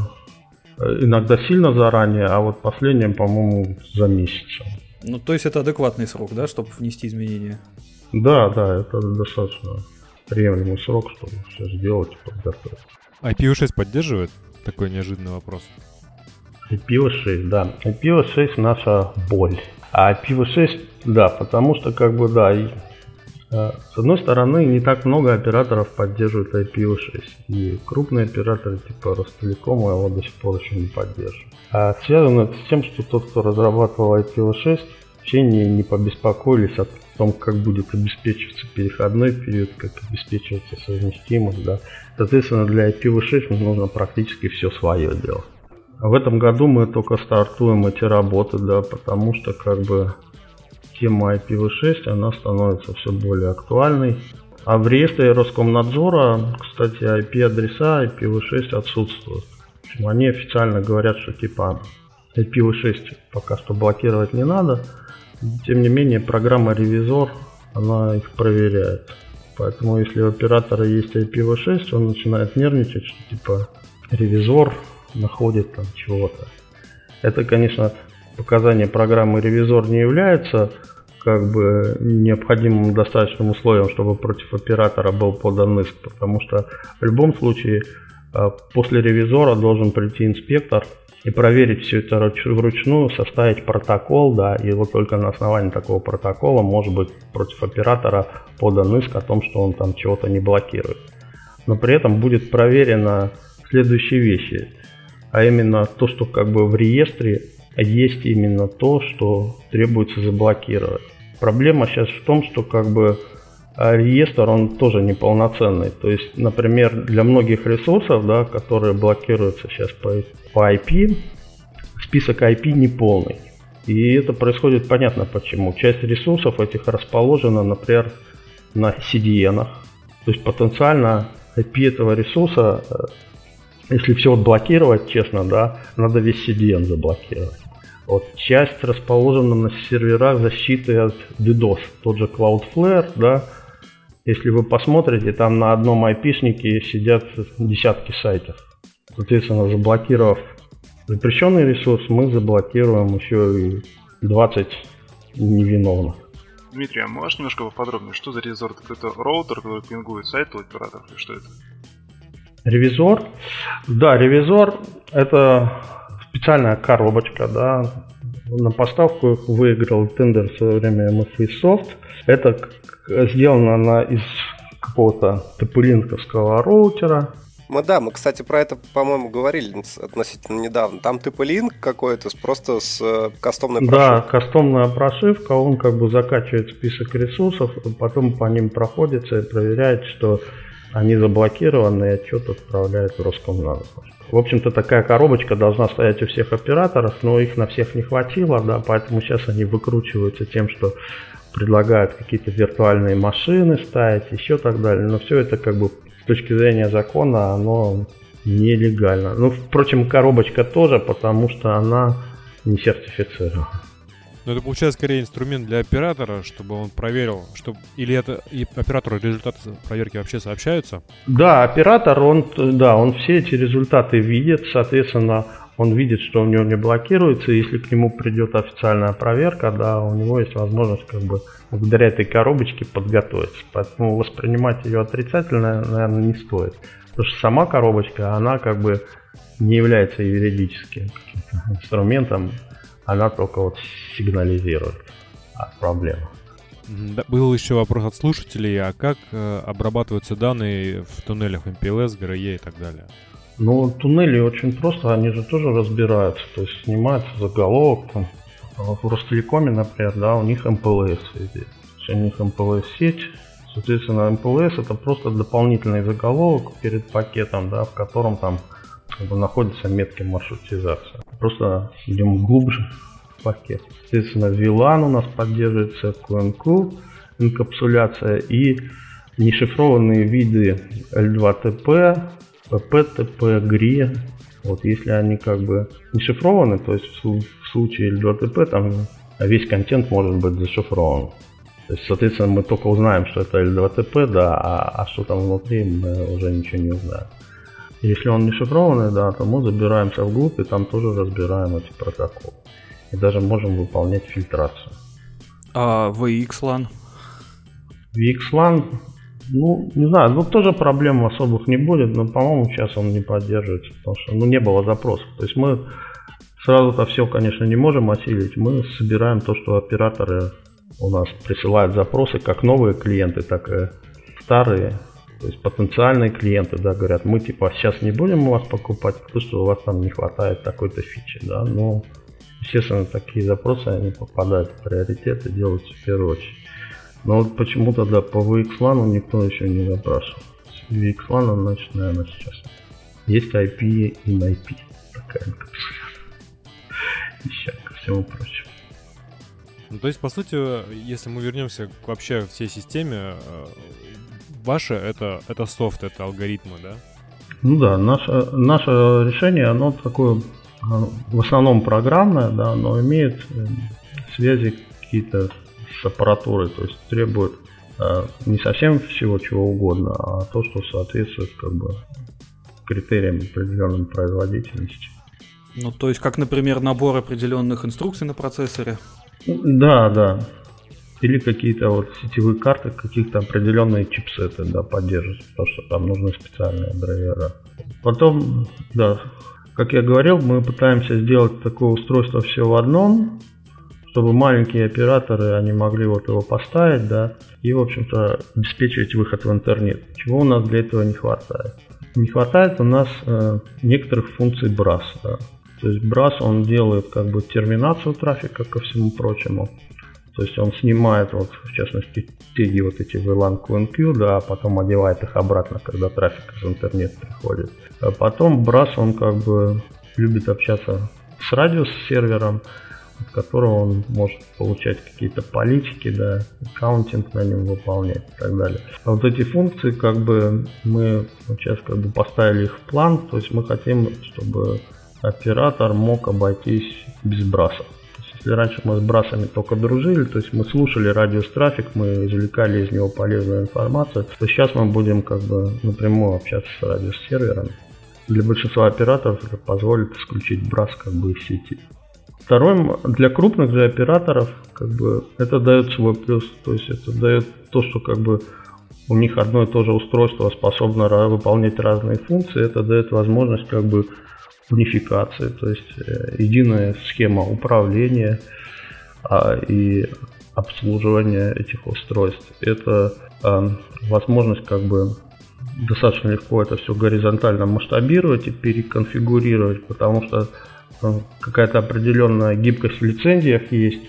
иногда сильно заранее, а вот последним, по-моему, за месяц. Ну, то есть это адекватный срок, да, чтобы внести изменения? Да, да, это достаточно приемлемый срок, чтобы все сделать и подготовить. IPv6 поддерживает? Такой неожиданный вопрос. IPv6, да. IPv6 наша боль. А IPv6, да, потому что, как бы, да, и, с одной стороны, не так много операторов поддерживают IPv6. И крупные операторы типа Ростелекома его до сих пор еще не поддерживают. А связано это с тем, что тот, кто разрабатывал IPv6, вообще не, не побеспокоились о том, как будет обеспечиваться переходной период, как обеспечиваться совместимость, да. Соответственно, для IPv6 нужно практически все свое делать. В этом году мы только стартуем эти работы, да, потому что как бы тема IPv6, она становится все более актуальной. А в реестре Роскомнадзора, кстати, IP-адреса IPv6 отсутствуют. они официально говорят, что типа IPv6 пока что блокировать не надо. Тем не менее, программа ревизор, она их проверяет. Поэтому если у оператора есть IPv6, он начинает нервничать, что типа ревизор находит там чего-то. Это, конечно, показания программы ревизор не является как бы необходимым достаточным условием, чтобы против оператора был подан иск, потому что в любом случае а, после ревизора должен прийти инспектор и проверить все это вручную, составить протокол, да, и вот только на основании такого протокола может быть против оператора подан иск о том, что он там чего-то не блокирует. Но при этом будет проверено следующие вещи, а именно то, что как бы в реестре есть именно то, что требуется заблокировать. Проблема сейчас в том, что как бы а, реестр, он тоже неполноценный. То есть, например, для многих ресурсов, да, которые блокируются сейчас по, по IP, список IP не полный. И это происходит понятно почему. Часть ресурсов этих расположена, например, на CDN. То есть потенциально IP этого ресурса, э, если все вот блокировать, честно, да, надо весь CDN заблокировать. Вот часть расположена на серверах защиты от DDoS, тот же Cloudflare, да. Если вы посмотрите, там на одном айпишнике сидят десятки сайтов. Соответственно, заблокировав запрещенный ресурс, мы заблокируем еще и 20 невиновных. Дмитрий, а можешь немножко поподробнее, что за ревизор? Это роутер, который пингует сайт у операторов, или что это? Ревизор? Да, ревизор это специальная коробочка, да, на поставку их выиграл тендер в свое время MFI Soft. Это сделано на, из какого-то тп роутера. Мы да, мы, кстати, про это, по-моему, говорили относительно недавно. Там TP-Link какой-то просто с э, кастомной прошивкой. Да, кастомная прошивка, он как бы закачивает список ресурсов, потом по ним проходится и проверяет, что они заблокированы, и отчет отправляет в Роскомнадзор. В общем-то, такая коробочка должна стоять у всех операторов, но их на всех не хватило, да, поэтому сейчас они выкручиваются тем, что предлагают какие-то виртуальные машины ставить, еще так далее. Но все это как бы с точки зрения закона, оно нелегально. Ну, впрочем, коробочка тоже, потому что она не сертифицирована. Но это получается скорее инструмент для оператора, чтобы он проверил, что или это и оператору результаты проверки вообще сообщаются? Да, оператор, он, да, он все эти результаты видит, соответственно, он видит, что у него не блокируется, если к нему придет официальная проверка, да, у него есть возможность как бы благодаря этой коробочке подготовиться. Поэтому воспринимать ее отрицательно, наверное, не стоит. Потому что сама коробочка, она как бы не является юридическим инструментом, она только вот сигнализирует о проблемах. Был еще вопрос от слушателей, а как э, обрабатываются данные в туннелях MPLS, GRE и так далее? Ну, туннели очень просто, они же тоже разбираются, то есть снимается заголовок, там, в Ростелекоме, например, да, у них MPLS везде. У них MPLS сеть, соответственно, MPLS это просто дополнительный заголовок перед пакетом, да, в котором там как бы, находятся метки маршрутизации. Просто идем глубже в пакет. Соответственно, VLAN у нас поддерживается QNQ, инкапсуляция и нешифрованные виды L2TP, PPTP, GRI. Вот если они как бы не шифрованы, то есть в случае L2TP там весь контент может быть зашифрован. То есть, соответственно, мы только узнаем, что это L2TP, да, а, а что там внутри, мы уже ничего не узнаем. Если он не шифрованный, да, то мы забираемся вглубь и там тоже разбираем эти протоколы. И даже можем выполнять фильтрацию. А VXLAN? VXLAN, ну, не знаю, ну тоже проблем особых не будет, но, по-моему, сейчас он не поддерживается, потому что, ну, не было запросов. То есть мы сразу-то все, конечно, не можем осилить. Мы собираем то, что операторы у нас присылают запросы, как новые клиенты, так и старые. То есть потенциальные клиенты, да, говорят, мы типа сейчас не будем у вас покупать, потому что у вас там не хватает такой-то фичи, да, но естественно такие запросы, они попадают в приоритет и делаются в первую очередь. Но вот почему-то, да, по VXLAN никто еще не запрашивал. VXLAN, значит, наверное, сейчас. Есть IP и на IP. Такая Еще ко всему прочему. Ну, то есть, по сути, если мы вернемся к вообще всей системе, э, ваше это, это софт, это алгоритмы, да? Ну да, наше, наше решение, оно такое в основном программное, да, но имеет э, связи какие-то с аппаратурой, то есть требует э, не совсем всего чего угодно, а то, что соответствует как бы критериям определенной производительности. Ну, то есть, как, например, набор определенных инструкций на процессоре? Да, да. Или какие-то вот сетевые карты, каких-то определенные чипсеты, да, поддерживать, потому что там нужны специальные драйвера. Потом, да, как я говорил, мы пытаемся сделать такое устройство все в одном, чтобы маленькие операторы, они могли вот его поставить, да, и, в общем-то, обеспечивать выход в интернет. Чего у нас для этого не хватает? Не хватает у нас э, некоторых функций BRAS, да. То есть BRAS, он делает как бы терминацию трафика ко всему прочему. То есть он снимает, вот, в частности, теги вот эти VLAN QNQ, да, а потом одевает их обратно, когда трафик из интернета приходит. А потом BRAS, он как бы любит общаться с радиус сервером, от которого он может получать какие-то политики, да, аккаунтинг на нем выполнять и так далее. А вот эти функции, как бы, мы сейчас как бы поставили их в план, то есть мы хотим, чтобы оператор мог обойтись без браса. Если раньше мы с брасами только дружили, то есть мы слушали радиострафик, мы извлекали из него полезную информацию, то сейчас мы будем как бы напрямую общаться с радиосервером. Для большинства операторов это позволит исключить брас как бы из сети. Второй, для крупных же операторов, как бы, это дает свой плюс. То есть это дает то, что как бы у них одно и то же устройство способно выполнять разные функции. Это дает возможность как бы унификации, то есть э, единая схема управления а, и обслуживания этих устройств. Это а, возможность как бы достаточно легко это все горизонтально масштабировать и переконфигурировать, потому что какая-то определенная гибкость в лицензиях есть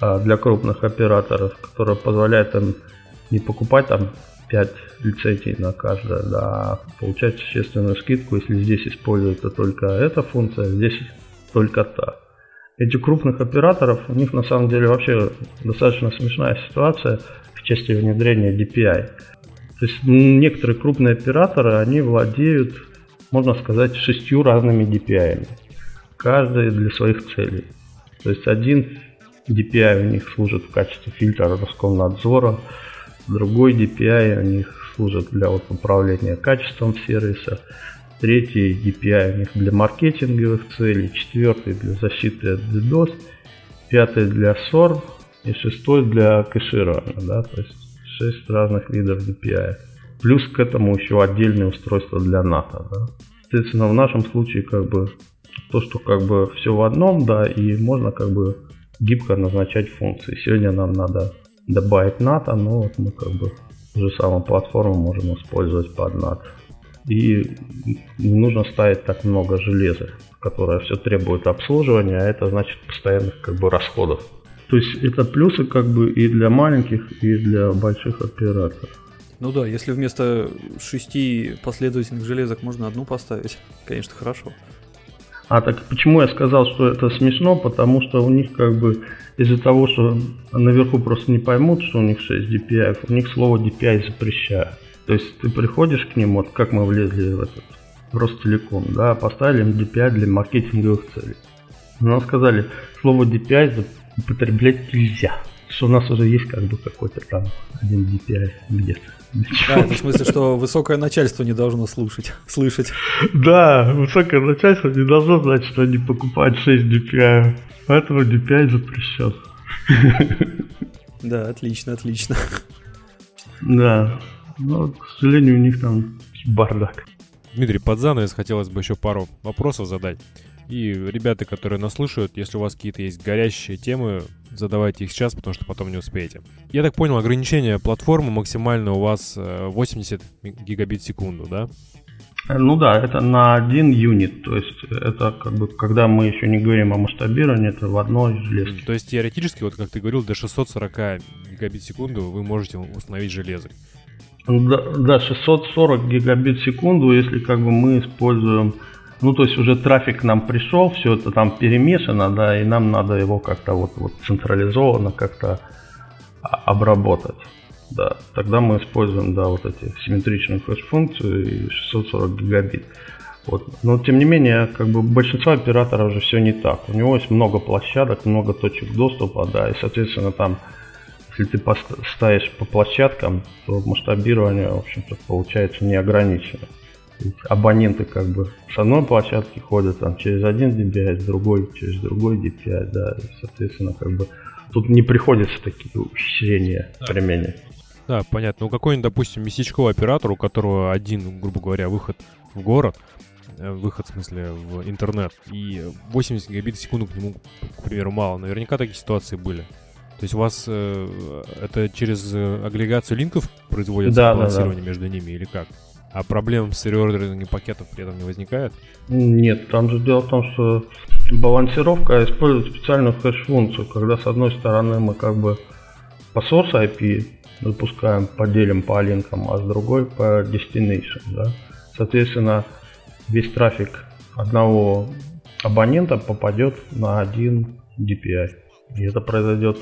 а, для крупных операторов, которая позволяет им не покупать там 5 лицензий на каждое, да, получать существенную скидку, если здесь используется только эта функция, здесь только та. Этих крупных операторов, у них на самом деле вообще достаточно смешная ситуация в части внедрения DPI. То есть некоторые крупные операторы, они владеют, можно сказать, шестью разными DPI каждый для своих целей. То есть один DPI у них служит в качестве фильтра Роскомнадзора, другой DPI у них служит для вот управления качеством сервиса, третий DPI у них для маркетинговых целей, четвертый для защиты от DDoS, пятый для SOR и шестой для кэширования, да, то есть шесть разных видов DPI. Плюс к этому еще отдельное устройство для НАТО, да. Соответственно, в нашем случае как бы то, что как бы все в одном, да, и можно как бы гибко назначать функции. Сегодня нам надо добавить НАТО, но вот мы как бы уже самую платформу можем использовать под NAT. И не нужно ставить так много железа, которое все требует обслуживания, а это значит постоянных как бы расходов. То есть это плюсы как бы и для маленьких, и для больших операторов. Ну да, если вместо шести последовательных железок можно одну поставить, конечно, хорошо. А так почему я сказал, что это смешно? Потому что у них как бы из-за того, что наверху просто не поймут, что у них 6 DPI, у них слово DPI запрещают. То есть ты приходишь к ним, вот как мы влезли в этот Ростелеком, да, поставили им DPI для маркетинговых целей. Но нам сказали, слово DPI употреблять нельзя. Что у нас уже есть как бы какой-то там один DPI где-то. Да, это в смысле, что высокое начальство не должно слушать, слышать. Да, высокое начальство не должно знать, что они покупают 6 DPI. Поэтому DPI запрещен. Да, отлично, отлично. Да. Но, к сожалению, у них там бардак. Дмитрий, под занавес хотелось бы еще пару вопросов задать. И ребята, которые нас слушают, если у вас какие-то есть горящие темы, задавайте их сейчас, потому что потом не успеете. Я так понял, ограничение платформы максимально у вас 80 э, гигабит в секунду, да? Ну да, это на один юнит, то есть это как бы, когда мы еще не говорим о масштабировании, это в одной железке. То есть теоретически, вот как ты говорил, до 640 гигабит в секунду вы можете установить железо. Да, да, 640 гигабит в секунду, если как бы мы используем ну, то есть уже трафик к нам пришел, все это там перемешано, да, и нам надо его как-то вот, вот централизованно как-то обработать. Да, тогда мы используем, да, вот эти симметричную хэш-функцию и 640 гигабит. Вот. Но тем не менее, как бы большинство операторов уже все не так. У него есть много площадок, много точек доступа, да, и соответственно там, если ты ставишь по площадкам, то масштабирование, в общем-то, получается неограничено. Абоненты как бы с одной площадки ходят там через один DPI, с другой через другой DPI, да, и, соответственно, как бы тут не приходится такие ухищрения да. применять. Да, понятно. Ну, какой-нибудь, допустим, местечковый оператор, у которого один, грубо говоря, выход в город, э, выход, в смысле, в интернет, и 80 гигабит в секунду к нему, к примеру, мало. Наверняка такие ситуации были. То есть у вас э, это через э, агрегацию линков производится да, балансирование да, да. между ними или как? А проблем с реордерами пакетов при этом не возникает? Нет, там же дело в том, что балансировка использует специальную хэш-функцию, когда с одной стороны мы как бы по source IP выпускаем, поделим по линкам, а с другой по destination. Да? Соответственно, весь трафик одного абонента попадет на один DPI. И это произойдет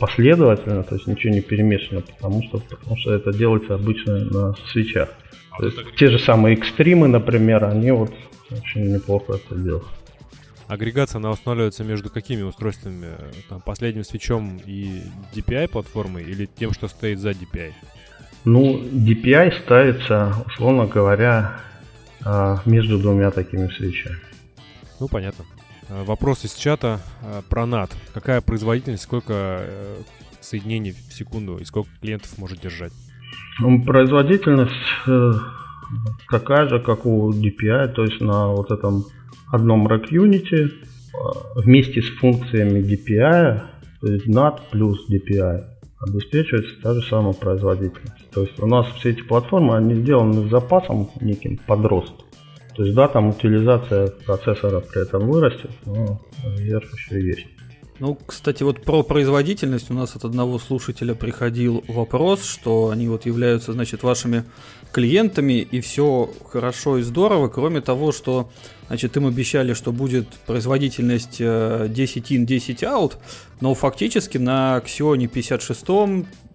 последовательно, то есть ничего не перемешано, потому что, потому что это делается обычно на свечах. А то есть те же самые экстримы, например, они вот очень неплохо это делают. Агрегация, она устанавливается между какими устройствами? Там, последним свечом и DPI платформой или тем, что стоит за DPI? Ну, DPI ставится, условно говоря, а, между двумя такими свечами. Ну, понятно. А, вопрос из чата а, про NAT. Какая производительность, сколько э, соединений в секунду и сколько клиентов может держать? Ну, производительность э, такая же, как у DPI, то есть на вот этом одном Rack Unity э, вместе с функциями DPI, то есть NAT плюс DPI, обеспечивается та же самая производительность. То есть у нас все эти платформы, они сделаны с запасом неким подрост. То есть да, там утилизация процессора при этом вырастет, но резерв еще есть. Ну, кстати, вот про производительность. У нас от одного слушателя приходил вопрос, что они вот являются, значит, вашими клиентами, и все хорошо и здорово, кроме того, что, значит, им обещали, что будет производительность 10 in, 10 out, но фактически на Xeon 56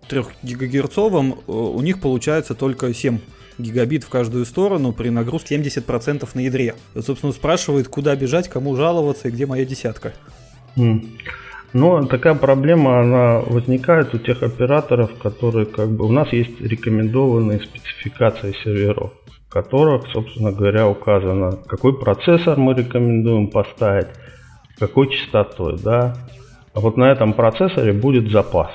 3 гигагерцовом у них получается только 7 гигабит в каждую сторону при нагрузке 70% на ядре. И, собственно, спрашивает, куда бежать, кому жаловаться и где моя десятка. Но такая проблема, она возникает у тех операторов, которые как бы... У нас есть рекомендованные спецификации серверов, в которых, собственно говоря, указано, какой процессор мы рекомендуем поставить, какой частотой, да. А вот на этом процессоре будет запас.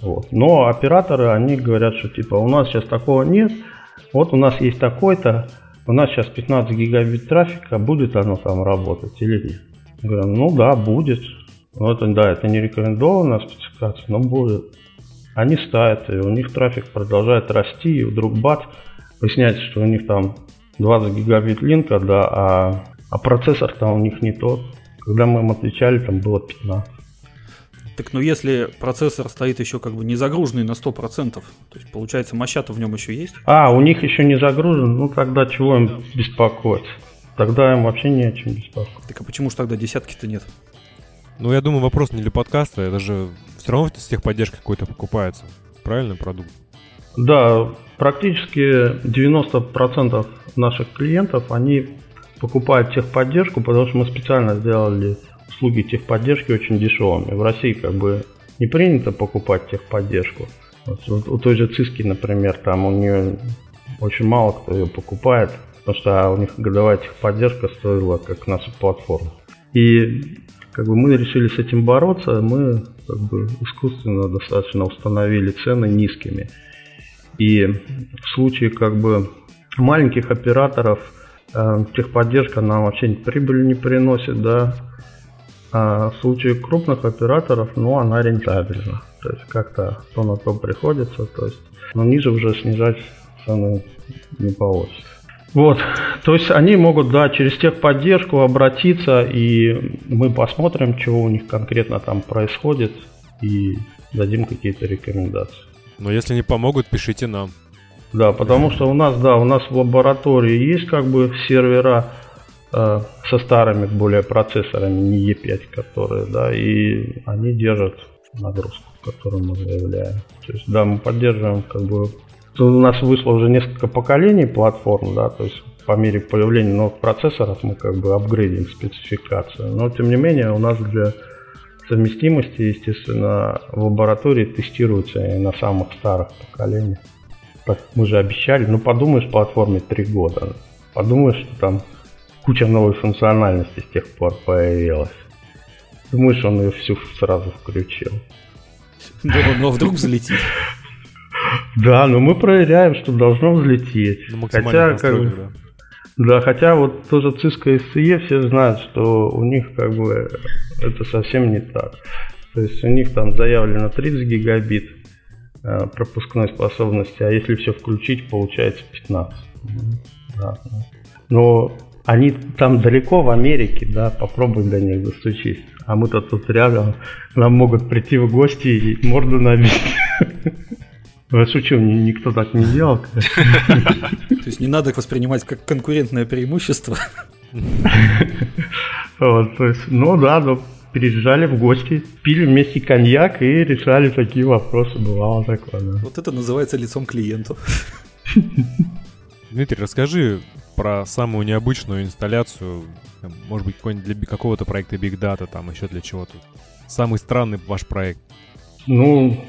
Вот. Но операторы, они говорят, что типа у нас сейчас такого нет, вот у нас есть такой-то, у нас сейчас 15 гигабит трафика, будет оно там работать или нет? Говорю, ну да, будет. Ну это да, это не рекомендованная спецификация, но будет. Они ставят, и у них трафик продолжает расти, и вдруг бац, выясняется, что у них там 20 гигабит линка, да, а, а процессор там у них не тот. Когда мы им отвечали, там было 15. Так ну если процессор стоит еще как бы не загруженный на 100%, то есть получается моща-то в нем еще есть? А, у них еще не загружен, ну тогда чего им беспокоиться? Тогда им вообще не о чем беспокоиться. Так а почему же тогда десятки-то нет? Ну, я думаю, вопрос не для подкаста, это же все равно с техподдержкой какой-то покупается. Правильный продукт? Да, практически 90% наших клиентов, они покупают техподдержку, потому что мы специально сделали услуги техподдержки очень дешевыми. В России как бы не принято покупать техподдержку. Вот, у той же Циски, например, там у нее очень мало кто ее покупает, потому что у них годовая техподдержка стоила как наша платформа. И как бы мы решили с этим бороться, мы как бы искусственно достаточно установили цены низкими. И в случае как бы маленьких операторов э, техподдержка нам вообще прибыли не приносит, да, а в случае крупных операторов, ну, она рентабельна. То есть как-то то на то приходится, то есть, но ниже уже снижать цены не получится. Вот, то есть они могут, да, через техподдержку обратиться, и мы посмотрим, что у них конкретно там происходит, и дадим какие-то рекомендации. Но если не помогут, пишите нам. Да, потому что у нас, да, у нас в лаборатории есть как бы сервера, со старыми более процессорами, не E5, которые, да, и они держат нагрузку, которую мы заявляем. То есть, да, мы поддерживаем как бы... У нас вышло уже несколько поколений платформ, да, то есть по мере появления новых процессоров мы как бы апгрейдим спецификацию. Но тем не менее у нас для совместимости, естественно, в лаборатории тестируются и на самых старых поколениях. Так мы же обещали, ну подумаешь, платформе 3 года. Подумаешь, что там куча новой функциональности с тех пор появилась. Думаешь, он ее всю сразу включил. Ну а вдруг взлетит. (laughs) Да, но мы проверяем, что должно взлететь. Хотя, как да. хотя вот тоже Cisco и SE все знают, что у них как бы это совсем не так. То есть у них там заявлено 30 гигабит э, пропускной способности, а если все включить, получается 15. Мгм. Да, да. Но они там далеко в Америке, да, попробуй до них достучись. А мы-то тут рядом, к нам могут прийти в гости и морду набить. (laughs) Я шучу, ни- никто так не делал. (laughs) То есть не надо их воспринимать как конкурентное преимущество. (laughs) Вот, то есть, ну да, но приезжали в гости, пили вместе коньяк и решали такие вопросы. Бывало такое, да. Вот это называется лицом клиенту. Дмитрий, расскажи про самую необычную инсталляцию, может быть, какой-нибудь для какого-то проекта Big Data, там еще для чего-то. Самый странный ваш проект. Ну,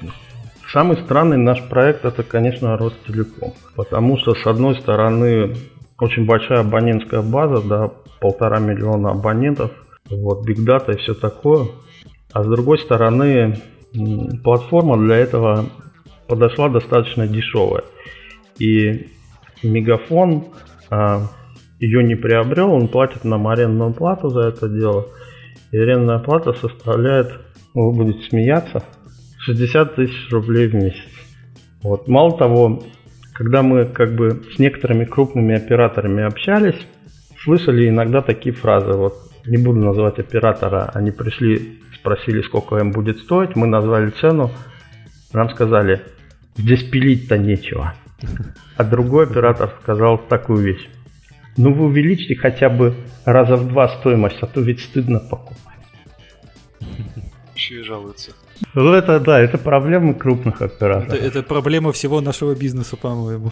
самый странный наш проект это, конечно, Ростелеком. Потому что, с одной стороны, очень большая абонентская база, да, полтора миллиона абонентов, вот, Big Data и все такое. А с другой стороны, платформа для этого подошла достаточно дешевая. И Мегафон ее не приобрел, он платит нам арендную плату за это дело. И арендная плата составляет, вы будете смеяться, 60 тысяч рублей в месяц. Вот. Мало того, когда мы как бы с некоторыми крупными операторами общались, слышали иногда такие фразы. Вот не буду называть оператора, они пришли, спросили, сколько им будет стоить, мы назвали цену, нам сказали, здесь пилить-то нечего. А другой оператор сказал такую вещь. Ну вы увеличьте хотя бы раза в два стоимость, а то ведь стыдно покупать. Еще и жалуются. Ну это да, это проблемы крупных операторов. Это, это проблема всего нашего бизнеса, по-моему.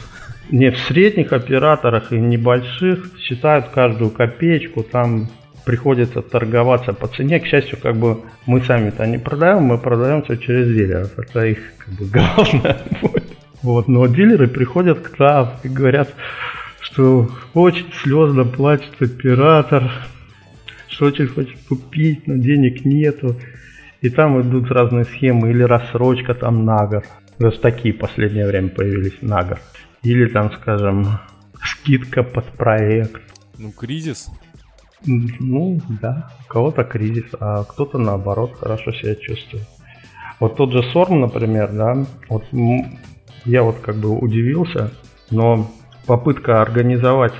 Не, в средних операторах и небольших считают каждую копеечку, там приходится торговаться по цене. К счастью, как бы мы сами-то не продаем, мы продаем все через дилеров. Это их как бы (laughs) главное. Вот, но дилеры приходят к нам и говорят, что очень слезно плачет оператор, что очень хочет купить, но денег нету. И там идут разные схемы, или рассрочка там на год. Даже такие в последнее время появились на год. Или там, скажем, скидка под проект. Ну, кризис. Ну, да, у кого-то кризис, а кто-то наоборот хорошо себя чувствует. Вот тот же Сорм, например, да, вот я вот как бы удивился, но попытка организовать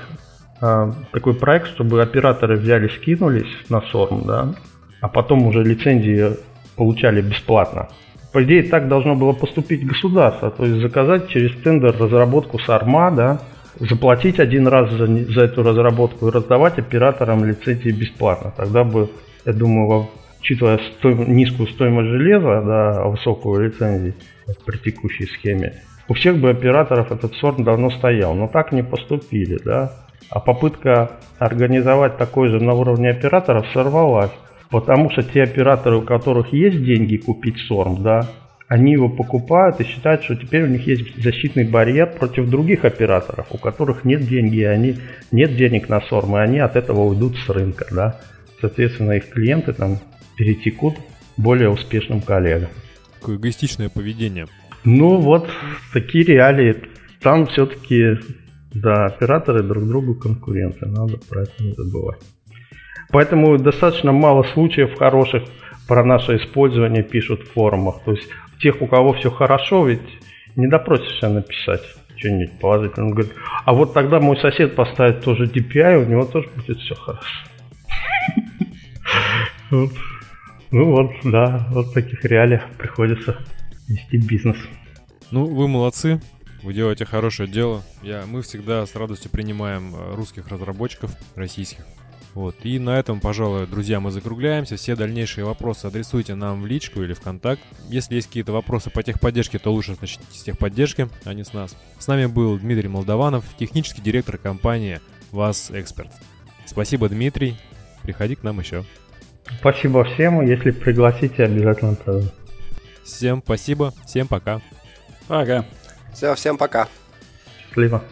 а, такой проект, чтобы операторы взяли, скинулись на Сорм, да, а потом уже лицензии получали бесплатно. По идее, так должно было поступить государство, то есть заказать через тендер разработку САРМа, да, заплатить один раз за, за эту разработку и раздавать операторам лицензии бесплатно. Тогда бы, я думаю, учитывая сто- низкую стоимость железа, да, высокую лицензию при текущей схеме, у всех бы операторов этот сорт давно стоял. Но так не поступили, да. А попытка организовать такой же на уровне операторов сорвалась. Потому что те операторы, у которых есть деньги купить сорм, да, они его покупают и считают, что теперь у них есть защитный барьер против других операторов, у которых нет денег, и они нет денег на сорм, и они от этого уйдут с рынка, да. Соответственно, их клиенты там перетекут более успешным коллегам. Такое эгоистичное поведение. Ну вот, такие реалии. Там все-таки, да, операторы друг другу конкуренты, надо про это не забывать. Поэтому достаточно мало случаев хороших про наше использование пишут в форумах. То есть тех, у кого все хорошо, ведь не допросишься написать что-нибудь положительное. Он говорит, а вот тогда мой сосед поставит тоже DPI, у него тоже будет все хорошо. (laughs) Ну вот, да, вот в таких реалиях приходится вести бизнес. Ну, вы молодцы. Вы делаете хорошее дело. Я, мы всегда с радостью принимаем э, русских разработчиков, российских. Вот. И на этом, пожалуй, друзья, мы закругляемся. Все дальнейшие вопросы адресуйте нам в личку или в контакт. Если есть какие-то вопросы по техподдержке, то лучше начните с техподдержки, а не с нас. С нами был Дмитрий Молдованов, технический директор компании ВАЗ Эксперт. Спасибо, Дмитрий. Приходи к нам еще. Спасибо всем, если пригласите, обязательно позову. Всем спасибо, всем пока. Ага. Все, всем пока. Счастливо.